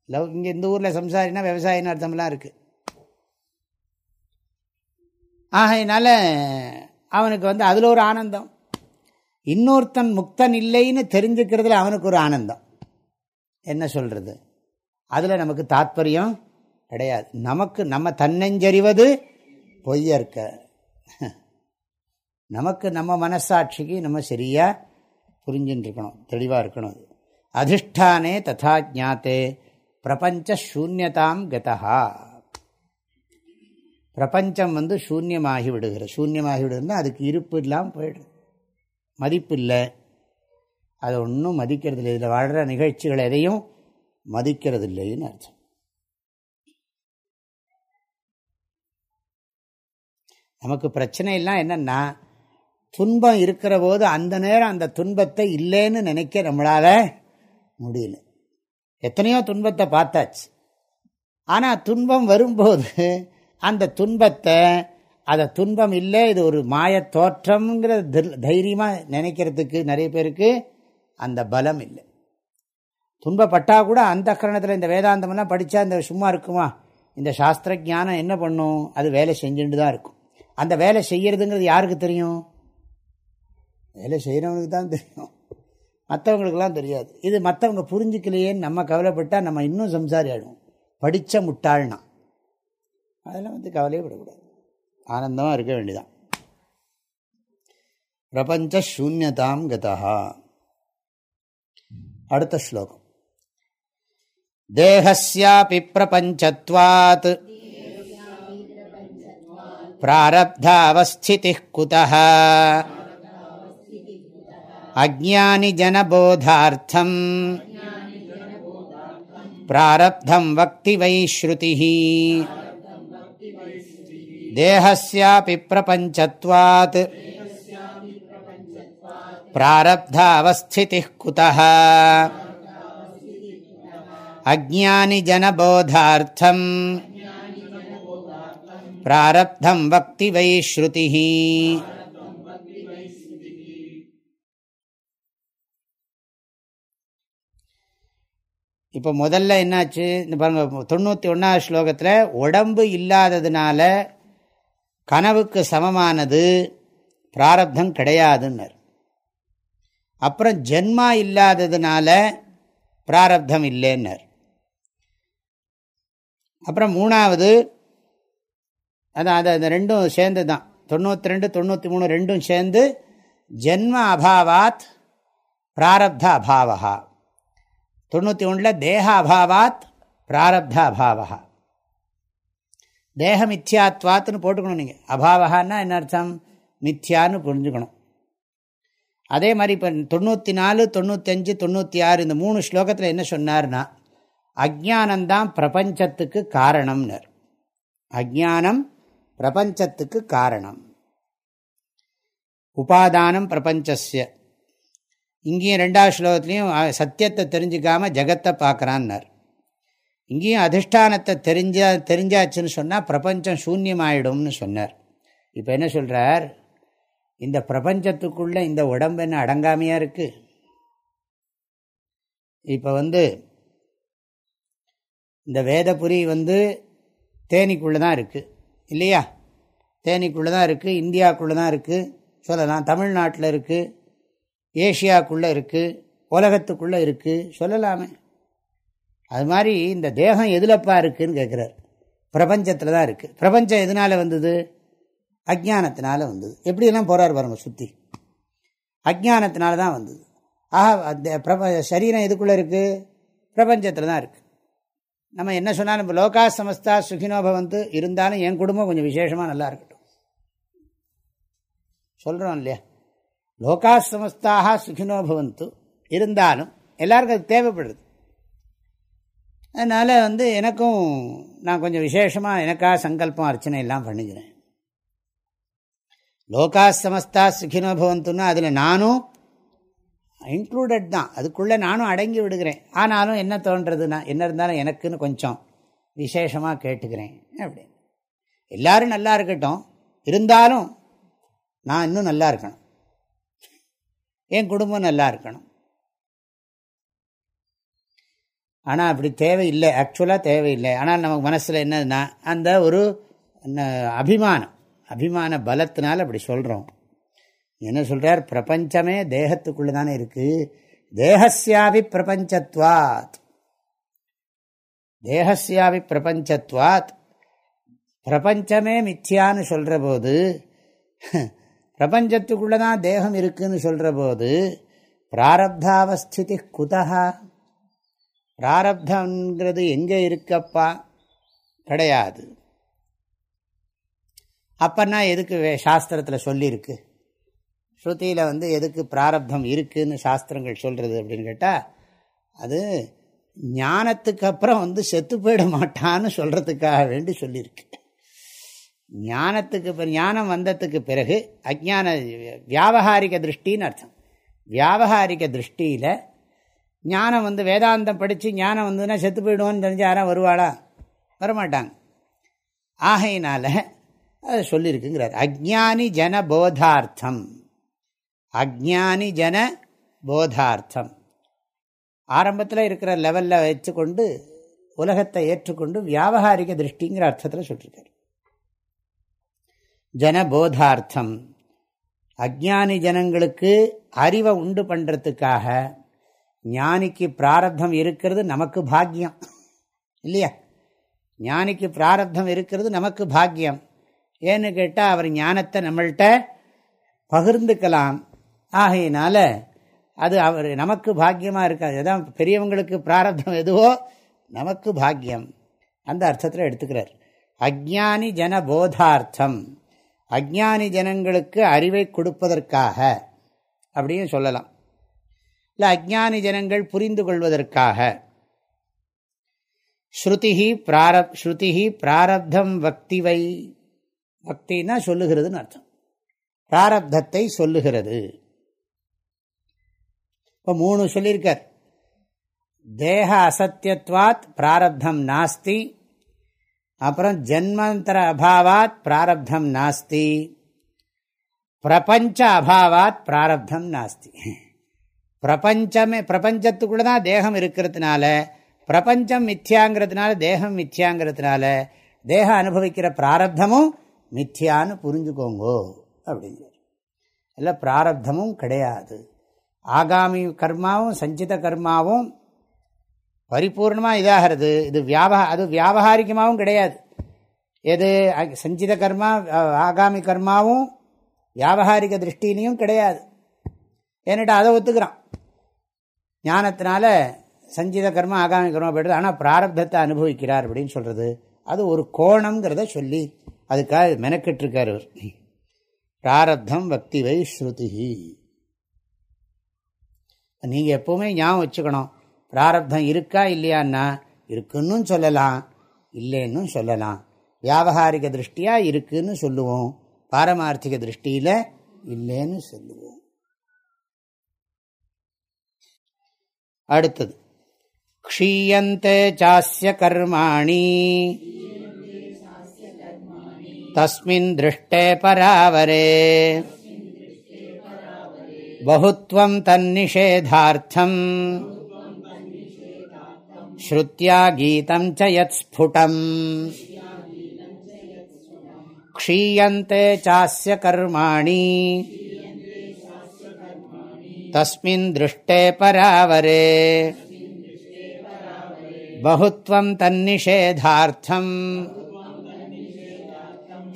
லவ் இங்கே இந்த ஊரில் சம்சாரினா விவசாயின்னு அர்த்தம்லாம் இருக்குது ஆகையினால அவனுக்கு வந்து அதில் ஒரு ஆனந்தம். இன்னொருத்தன் முக்தன் இல்லைன்னு தெரிஞ்சுக்கிறதுல அவனுக்கு ஒரு ஆனந்தம். என்ன சொல்கிறது அதில் நமக்கு தாத்பரியம் கிடையாது. நமக்கு நம்ம தன்னெஞ்சறிவது பொய்யற்க. நமக்கு நம்ம மனசாட்சிக்கு நம்ம சரியாக புரிஞ்சுட்டு இருக்கணும். தெளிவாக இருக்கணும் அது. அதிஷ்டானே ததா ஜாத்தே பிரபஞ்ச சூன்யதாம் கதா பிரபஞ்சம் வந்து சூன்யமாகி விடுகிற சூன்யமாகி விடுதுன்னா அதுக்கு இருப்பு இல்லாமல் போயிடுது. மதிப்பு இல்லை. அதை ஒன்றும் மதிக்கிறது இல்லை இதில் வாழ்கிற நிகழ்ச்சிகள் எதையும் மதிக்கிறது இல்லைன்னு அர்த்தம். நமக்கு பிரச்சனை எல்லாம் என்னன்னா துன்பம் இருக்கிற போது அந்த நேரம் அந்த துன்பத்தை இல்லைன்னு நினைக்க நம்மளால முடியல. எத்தனையோ துன்பத்தை பார்த்தாச்சு. ஆனால் துன்பம் வரும்போது அந்த துன்பத்தை அதை துன்பம் இல்லை இது ஒரு மாய தோற்றம்ங்கிற தைரியமாக நினைக்கிறதுக்கு நிறைய பேருக்கு அந்த பலம் இல்லை. துன்பப்பட்டால் கூட அந்த கரணத்தில் இந்த வேதாந்தமெல்லாம் படித்தா இந்த சும்மா இருக்குமா? இந்த சாஸ்திர ஜானம் என்ன பண்ணும்? அது வேலை செஞ்சுட்டு தான் இருக்கும். அந்த வேலை செய்யறதுங்கிறது யாருக்கு தெரியும்? வேலை செய்கிறவனுக்கு தான் தெரியும். மற்றவங்களுக்கெல்லாம் தெரியாது. இது மற்றவங்க புரிஞ்சிக்கலையேன்னு நம்ம கவலைப்பட்டால் நம்ம இன்னும் சம்சாரி ஆகிடும் படித்த முட்டாள்னா. அதெல்லாம் வந்து கவலையே படக்கூடாது. ஆனந்தமாக இருக்க வேண்டியதான் பிரபஞ்ச சூன்யதாம் கதா அடுத்த ஸ்லோகம். தேகஸ்யாபி பிரபஞ்சத்வாத். பிராரப்தாவஸ்தி குதா அஜானிஜனபோதார்த்தம் பிராரப்தம் வக்தி வைஸ்ருதி தேகஸ்யாபி பிரபஞ்சத்வாத். பிராரப்த அவஸ்திதி குதः அஜானிஜனபோதார்த்தம் பிராரப்தம் வக்தி வைஸ்ருதி இப்போ முதல்ல என்னாச்சு? இந்த பாருங்க தொண்ணூற்றி ஒன்றாவது ஸ்லோகத்தில் உடம்பு இல்லாததுனால கனவுக்கு சமமானது பிராரப்தம் கிடையாதுன்னர். அப்புறம் ஜென்மா இல்லாததுனால பிராரப்தம் இல்லைன்னர். அப்புறம் மூணாவது அதான் அது அந்த ரெண்டும் சேர்ந்து தான் தொண்ணூற்றி ரெண்டு தொண்ணூற்றி மூணு ரெண்டும் சேர்ந்து ஜென்ம அபாவாத் பிராரப்த அபாவகா. தொண்ணூற்றி ஒன்றில் தேக அபாவாத் பிராரப்த அபாவா தேக மித்யாத்வாத்துன்னு போட்டுக்கணும் நீங்கள் அபாவகான்னா என்ன அர்த்தம்? மித்யான்னு புரிஞ்சுக்கணும். அதே மாதிரி இப்போ தொண்ணூற்றி நாலு தொண்ணூத்தஞ்சு தொண்ணூற்றி ஆறு இந்த மூணு ஸ்லோகத்தில் என்ன சொன்னார்னா அஜானந்தான் பிரபஞ்சத்துக்கு காரணம்னர். அஜானம் பிரபஞ்சத்துக்கு காரணம். உபாதானம் பிரபஞ்சஸ்ய. இங்கேயும் ரெண்டாவது ஸ்லோகத்துலேயும் சத்தியத்தை தெரிஞ்சுக்காமல் ஜகத்தை பார்க்குறான்னார். இங்கேயும் அதிஷ்டானத்தை தெரிஞ்சா தெரிஞ்சாச்சுன்னு சொன்னால் பிரபஞ்சம் சூன்யமாயிடும்னு சொன்னார். இப்போ என்ன சொல்கிறார் இந்த பிரபஞ்சத்துக்குள்ளே இந்த உடம்பு என்ன அடங்காமையாக இருக்குது இப்போ வந்து இந்த வேதபுரி வந்து தேனிக்குள்ளே தான் இருக்குது இல்லையா? தேனிக்குள்ளே தான் இருக்குது இந்தியாவுக்குள்ளே தான் இருக்குது சொல்லலாம் தமிழ்நாட்டில் இருக்குது ஏஷியாவுக்குள்ளே இருக்குது உலகத்துக்குள்ளே இருக்குது சொல்லலாமே. அது மாதிரி இந்த தேகம் எதுலப்பா இருக்குதுன்னு கேட்குறார் பிரபஞ்சத்தில் தான் இருக்குது பிரபஞ்சம் எதனால் வந்தது? அஜானத்தினால வந்தது. எப்படியெல்லாம் போகிறார் பாருங்க சுற்றி அஜானத்தினால தான் வந்தது. ஆஹா அந்த பிரப சரீரம் எதுக்குள்ளே இருக்குது பிரபஞ்சத்தில் தான் இருக்குது நம்ம என்ன சொன்னாலும் இப்போ லோகா சமஸ்தா சுகினோபவந்து இருந்தாலும் என் குடும்பம் கொஞ்சம் விசேஷமாக நல்லா இருக்கட்டும். சொல்கிறோம் இல்லையா? லோகா சமஸ்தாக சுகினோபவந்து இருந்தாலும் எல்லாருக்கும் அது தேவைப்படுது. அதனால் வந்து எனக்கும் நான் கொஞ்சம் விசேஷமாக எனக்காக சங்கல்பம் அர்ச்சனை எல்லாம் பண்ணிக்கிறேன் லோகா சமஸ்தா சுகினோபவந்துன்னா அதில் நானும் இன்க்ளூடட் தான். அதுக்குள்ளே நானும் அடங்கி விடுகிறேன். ஆனாலும் என்ன தோன்றதுன்னா என்ன இருந்தாலும் எனக்குன்னு கொஞ்சம் விசேஷமாக கேட்டுக்கிறேன். அப்படின்னு எல்லோரும் நல்லா இருக்கட்டும். இருந்தாலும் நான் இன்னும் நல்லா இருக்கணும். என் குடும்பம் நல்லா இருக்கணும். ஆனால் அப்படி தேவையில்லை. ஆக்சுவலாக தேவையில்லை. ஆனால் நமக்கு மனசில் என்னதுன்னா அந்த ஒரு அபிமானம். அபிமான பலத்தினால் அப்படி சொல்கிறோம் என்ன சொல்கிறார் பிரபஞ்சமே தேகத்துக்குள்ளே தானே இருக்குது தேகசியாவி பிரபஞ்சத்வாத். தேகசியாவி பிரபஞ்சத்வாத். பிரபஞ்சமே மிச்சியான்னு சொல்கிற போது பிரபஞ்சத்துக்குள்ளே தான் தேகம் இருக்குன்னு சொல்கிற போது பிராரப்தாவஸ்திதி குதா பிராரப்தங்கிறது எங்கே இருக்கப்பா? கிடையாது. அப்பன்னா எதுக்கு சாஸ்திரத்தில் சொல்லியிருக்கு? ஸ்ருதியில் வந்து எதுக்கு பிராரப்தம் இருக்குதுன்னு சாஸ்திரங்கள் சொல்கிறது அப்படின்னு கேட்டால் அது ஞானத்துக்கு அப்புறம் வந்து செத்து போயிட மாட்டான்னு சொல்கிறதுக்காக வேண்டி சொல்லியிருக்கு. ஞானத்துக்கு ஞானம் வந்ததுக்கு பிறகு அஜான வியாபகாரிக திருஷ்டின்னு அர்த்தம். வியாபகாரிக திருஷ்டியில் ஞானம் வந்து வேதாந்தம் படித்து ஞானம் வந்ததுன்னா செத்து போயிடுவோன்னு தெரிஞ்சு யாரும் வருவாளா? வரமாட்டாங்க. ஆகையினால அதை சொல்லியிருக்குங்கிறார் அஜானி ஜன போதார்த்தம். அஜானி ஜன போதார்த்தம். ஆரம்பத்தில் இருக்கிற லெவலில் வச்சுக்கொண்டு உலகத்தை ஏற்றுக்கொண்டு வியாபகாரிக திருஷ்டிங்கிற அர்த்தத்தில் சொல்லியிருக்காரு ஜனபோதார்த்தம். அஜானி ஜனங்களுக்கு அறிவை உண்டு பண்ணுறதுக்காக ஞானிக்கு பிராரப்தம் இருக்கிறது நமக்கு பாக்கியம். இல்லையா? ஞானிக்கு பிராரப்தம் இருக்கிறது நமக்கு பாக்கியம். ஏன்னு கேட்டால் அவர் ஞானத்தை நம்மள்கிட்ட பகிர்ந்துக்கலாம். ஆகையினால அது அவர் நமக்கு பாக்கியமாக இருக்காது. எதான் பெரியவங்களுக்கு பிராரப்தம் எதுவோ நமக்கு பாக்கியம். அந்த அர்த்தத்தில் எடுத்துக்கிறார். அஜானி ஜன போதார்த்தம் அஜானி ஜனங்களுக்கு அறிவை கொடுப்பதற்காக அப்படின்னு சொல்லலாம். இல்லை அஜானி ஜனங்கள் புரிந்து கொள்வதற்காக. ஸ்ருதிஹி பிராரப் ஸ்ருதிஹி பிராரப்தம் பக்திவை பக்தின்னா சொல்லுகிறதுன்னு அர்த்தம். பிராரப்தத்தை சொல்லுகிறது. இப்போ மூணு சொல்லியிருக்கார். தேக அசத்தியத்வாத் பிராரப்தம் நாஸ்தி அப்புறம் ஜென்மந்தர அபாவாத் பிராரப்தம் நாஸ்தி. பிரபஞ்ச அபாவாத் பிராரப்தம் நாஸ்தி. பிரபஞ்சமே பிரபஞ்சத்துக்குள்ள தான் தேகம் இருக்கிறதுனால பிரபஞ்சம் மித்யாங்கிறதுனால தேகம் மித்யாங்கிறதுனால தேகம் அனுபவிக்கிற பிராரப்தமும் மித்யான்னு புரிஞ்சுக்கோங்கோ அப்படிங்கிறார் இல்லை பிராரப்தமும் கிடையாது. ஆகாமி கர்மாவும் சஞ்சித கர்மாவும் பரிபூர்ணமாக இதாகிறது. இது வியாபா அது வியாபகாரிகமாகவும் கிடையாது. எது சஞ்சித கர்மா ஆகாமி கர்மாவும் வியாபகாரிக திருஷ்டிலையும் கிடையாது. ஏன்னுட்டு அதை ஒத்துக்கிறான். ஞானத்தினால சஞ்சித கர்மா ஆகாமி கர்மா போய்டுது. ஆனால் பிராரப்தத்தை அனுபவிக்கிறார் அப்படின்னு சொல்கிறது அது ஒரு கோணங்கிறத சொல்லி அதுக்காக மெனக்கெட்டிருக்கார் அவர் பிராரப்தம் பக்தி வை ஸ்ருதி நீங்கள் எப்போவுமே ஞாபகம் வச்சுக்கணும். பிராரப்தம் இருக்கா இல்லையான்னா இருக்குன்னு சொல்லலாம் இல்லைன்னு சொல்லலாம். வியாபகாரிக திருஷ்டியாக இருக்குன்னு சொல்லுவோம். பாரமார்த்திக திருஷ்டியில் இல்லைன்னு சொல்லுவோம். அடுத்தது க்ஷீயந்தே சாஸ்ய கர்மாணி. தஸ்மின் திருஷ்டே பராவரே. பகுத்வம் தன்னிஷேதார்த்தம். श्रुत्या गीतं च यत्स्फुटम् क्षीयन्ते चास्य कर्माणि तस्मिन् दृष्टे परावरे बहुत्वं तन्निषेधार्थम्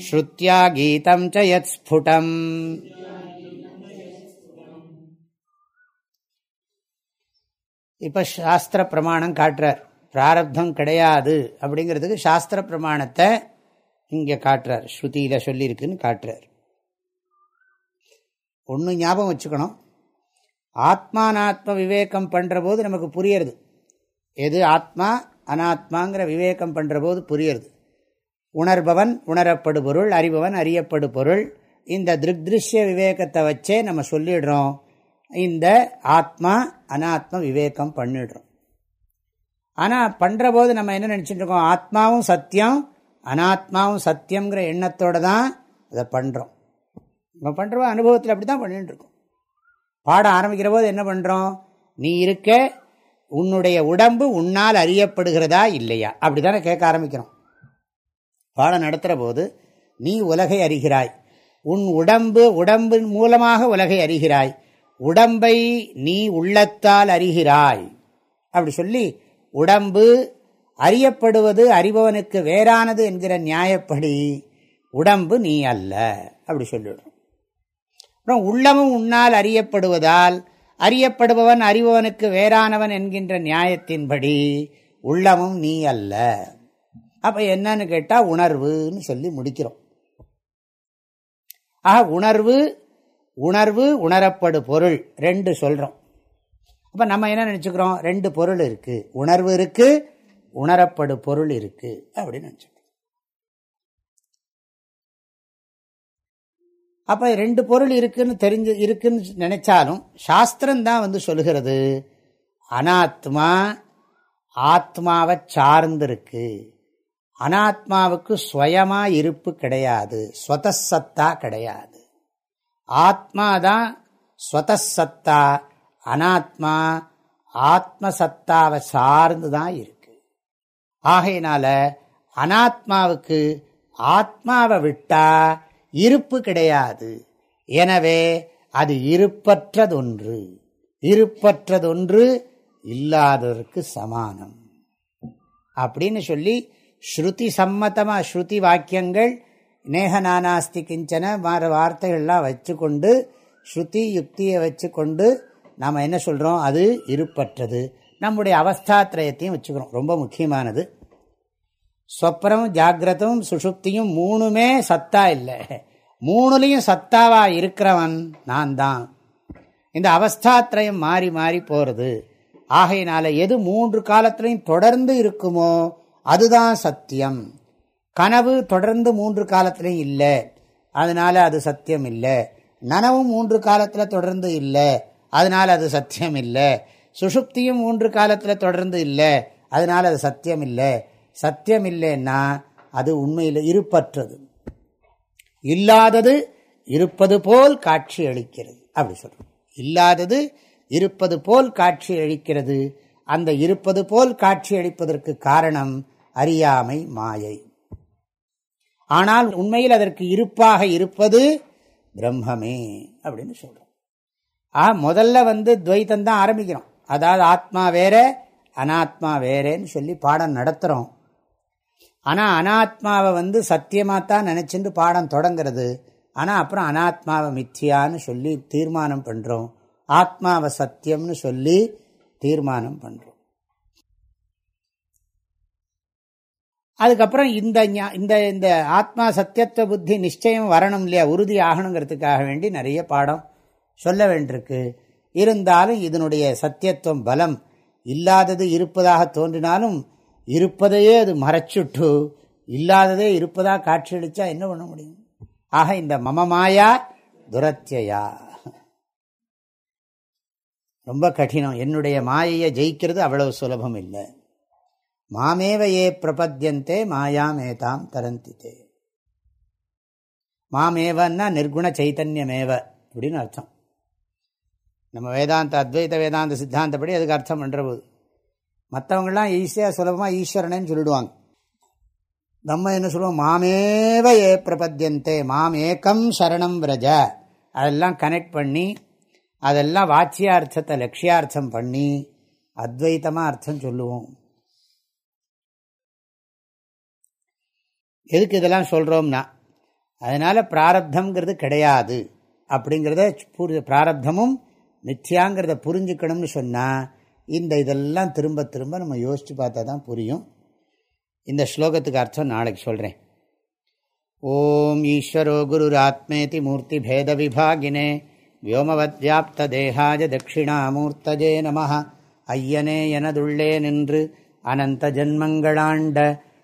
श्रुत्या गीतं च यत्स्फुटम् இப்போ சாஸ்திர பிரமாணம் காட்டுறார். பிராரப்தம் கிடையாது அப்படிங்கிறதுக்கு சாஸ்திர பிரமாணத்தை இங்கே காட்டுறார். ஸ்ருதியில் சொல்லியிருக்குன்னு காட்டுறார். ஒன்று ஞாபகம் வச்சுக்கணும். ஆத்மானாத்ம விவேகம் பண்ணுற போது நமக்கு புரியறது. எது ஆத்மா? அனாத்மாங்கிற விவேகம் பண்ணுற போது புரியறது. உணர்பவன் உணரப்படு பொருள் அறிபவன் அறியப்படு பொருள் இந்த திருஷ்ய விவேகத்தை வச்சே நம்ம சொல்லிடுறோம். இந்த ஆத்மா அனாத்மா விவேகம் பண்ணிடுறோம். ஆனால் பண்ணுற போது நம்ம என்ன நினச்சிட்டு இருக்கோம்? ஆத்மாவும் சத்தியம் அனாத்மாவும் சத்தியங்கிற எண்ணத்தோடு தான் அதை பண்ணுறோம் நம்ம பண்ணுற அனுபவத்தில் அப்படி தான் பண்ணிட்டுருக்கோம் பாடம் ஆரம்பிக்கிற போது என்ன பண்ணுறோம் நீ இருக்க உன்னுடைய உடம்பு உன்னால் அறியப்படுகிறதா இல்லையா? அப்படி தானே கேட்க ஆரம்பிக்கிறோம். பாடம் நடத்துகிற போது நீ உலகை அறிகிறாய். உன் உடம்பு உடம்பின் மூலமாக உலகை அறிகிறாய். உடம்பை நீ உள்ளத்தால் அறிகிறாய். அப்படி சொல்லி உடம்பு அறியப்படுவது அறிபவனுக்கு வேறானது என்கிற நியாயப்படி உடம்பு நீ அல்ல. அப்படி சொல்லிடுறோம் அப்புறம் உள்ளமும் உன்னால் அறியப்படுவதால் அறியப்படுபவன் அறிபவனுக்கு வேறானவன் என்கின்ற நியாயத்தின்படி உள்ளமும் நீ அல்ல. அப்போ என்னன்னு கேட்டால் உணர்வுன்னு சொல்லி முடிக்கிறோம். ஆக உணர்வு உணர்வு உணரப்படு பொருள் ரெண்டு சொல்கிறோம் அப்போ நம்ம என்ன நினச்சிக்கிறோம்? ரெண்டு பொருள் இருக்குது உணர்வு இருக்குது உணரப்படு பொருள் இருக்குது அப்படின்னு நினச்சிக்கிறோம். அப்போ ரெண்டு பொருள் இருக்குன்னு தெரிஞ்சு இருக்குன்னு நினச்சாலும் சாஸ்திரம்தான் வந்து சொல்லுகிறது அனாத்மா ஆத்மாவை சார்ந்திருக்கு. அனாத்மாவுக்கு சுயமா இருப்பு கிடையாது ஸ்வதசத்தா கிடையாது. ஆத்மா தான் ஸ்வதசத்தா அனாத்மா ஆத்மசத்தாவை சார்ந்து தான் இருக்கு. ஆகையினால அனாத்மாவுக்கு ஆத்மாவை விட்டா இருப்பு கிடையாது. எனவே அது இருப்பற்றதொன்று. இருப்பற்றதொன்று இல்லாததற்கு சமானம். அப்படின்னு சொல்லி ஸ்ருதி சம்மதமாக ஸ்ருதி வாக்கியங்கள் நேக நானாஸ்தி கிஞ்சன மாற வார்த்தைகள்லாம் வச்சுக்கொண்டு ஸ்ருதி யுக்தியை வச்சுக்கொண்டு நாம் என்ன சொல்கிறோம் அது இருப்பற்றது. நம்முடைய அவஸ்தாத்திரயத்தையும் வச்சுக்கிறோம். ரொம்ப முக்கியமானது. சொப்பரம் ஜாகிரதும் சுஷுப்தியும் மூணுமே சத்தா இல்லை. மூணுலேயும் சத்தாவா இருக்கிறவன் நான் தான். இந்த அவஸ்தாத்திரயம் மாறி மாறி போகிறது ஆகையினால எது மூன்று காலத்திலையும் தொடர்ந்து இருக்குமோ அதுதான் சத்தியம். கனவு தொடர்ந்து மூன்று காலத்திலையும் இல்லை. அதனால அது சத்தியம் இல்லை. நனவும் மூன்று காலத்தில் தொடர்ந்து இல்லை. அதனால் அது சத்தியம் இல்லை. சுஷுப்தியும் மூன்று காலத்தில் தொடர்ந்து இல்லை. அதனால் அது சத்தியம் இல்லை. சத்தியம் இல்லைன்னா அது உண்மையில் இருப்பற்றது. இல்லாதது இருப்பது போல் காட்சி அளிக்கிறது. அப்படி சொல்கிறோம் இல்லாதது இருப்பது போல் காட்சி அளிக்கிறது. அந்த இருப்பது போல் காட்சி அளிப்பதற்கு காரணம் அறியாமை மாயை. ஆனால் உண்மையில் அதற்கு இருப்பாக இருப்பது பிரம்மமே அப்படின்னு சொல்றோம். ஆ முதல்ல வந்து துவைத்தம் தான் ஆரம்பிக்கிறோம். அதாவது ஆத்மா வேற அனாத்மா வேறேன்னு சொல்லி பாடம் நடத்துகிறோம் ஆனால் அனாத்மாவை வந்து சத்தியமாக தான் நினச்சிட்டு பாடம் தொடங்கிறது. ஆனால் அப்புறம் அனாத்மாவை மித்தியான்னு சொல்லி தீர்மானம் பண்ணுறோம் ஆத்மாவை சத்தியம்னு சொல்லி தீர்மானம் பண்ணுறோம் அதுக்கப்புறம் இந்த இந்த இந்த ஆத்மா சத்தியத்துவ புத்தி நிச்சயம் வரணும் இல்லையா? உறுதி ஆகணுங்கிறதுக்காக வேண்டி நிறைய பாடம் சொல்ல வேண்டியிருக்கு. இருந்தாலும் இதனுடைய சத்தியத்துவம் பலம் இல்லாதது இருப்பதாக தோன்றினாலும் இருப்பதையே அது மறைச்சுட்டு இல்லாததே இருப்பதாக காட்சியளிச்சா என்ன பண்ண முடியும்? ஆக இந்த மமமாயா துரத்தியா ரொம்ப கடினம். என்னுடைய மாயையை ஜெயிக்கிறது அவ்வளவு சுலபம் இல்லை. மாமேவ ஏ பிரபத்தியந்தே மாயாமேதாம் தரந்தித்தே மாமேவன்னா நிர்குண சைத்தன்யமேவ அப்படின்னு அர்த்தம். நம்ம வேதாந்த அத்வைத வேதாந்த சித்தாந்தப்படி அதுக்கு அர்த்தம் பண்ணுற போது. மற்றவங்களாம் ஈஸியாக சுலபமாக ஈஸ்வரனேன்னு சொல்லிடுவாங்க. நம்ம என்ன சொல்லுவோம்? மாமேவ ஏ பிரபத்தியந்தே மாம் ஏக்கம் சரணம் விரஜ. அதெல்லாம் கனெக்ட் பண்ணி அதெல்லாம் வாச்சியார்த்தத்தை லட்சியார்த்தம் பண்ணி அத்வைத்தமாக அர்த்தம் சொல்லுவோம். எதுக்கு இதெல்லாம் சொல்கிறோம்னா அதனால் பிராரப்தங்கிறது கிடையாது. அப்படிங்கிறத பிராரப்தமும் மித்யாங்கிறத புரிஞ்சுக்கணும்னு சொன்னால் இந்த இதெல்லாம் திரும்ப திரும்ப நம்ம யோசித்து பார்த்தா தான் புரியும். இந்த ஸ்லோகத்துக்கு அர்த்தம் நாளைக்கு சொல்கிறேன் ஓம் ஈஸ்வரோ குருராத்மேதி மூர்த்தி பேத விபாகினே வியோமவத் வியாப்த தேகாஜ தட்சிணாமூர்த்தஜே நம ஐயனே எனதுள்ளே நின்று அனந்த ஜன்மங்களாண்ட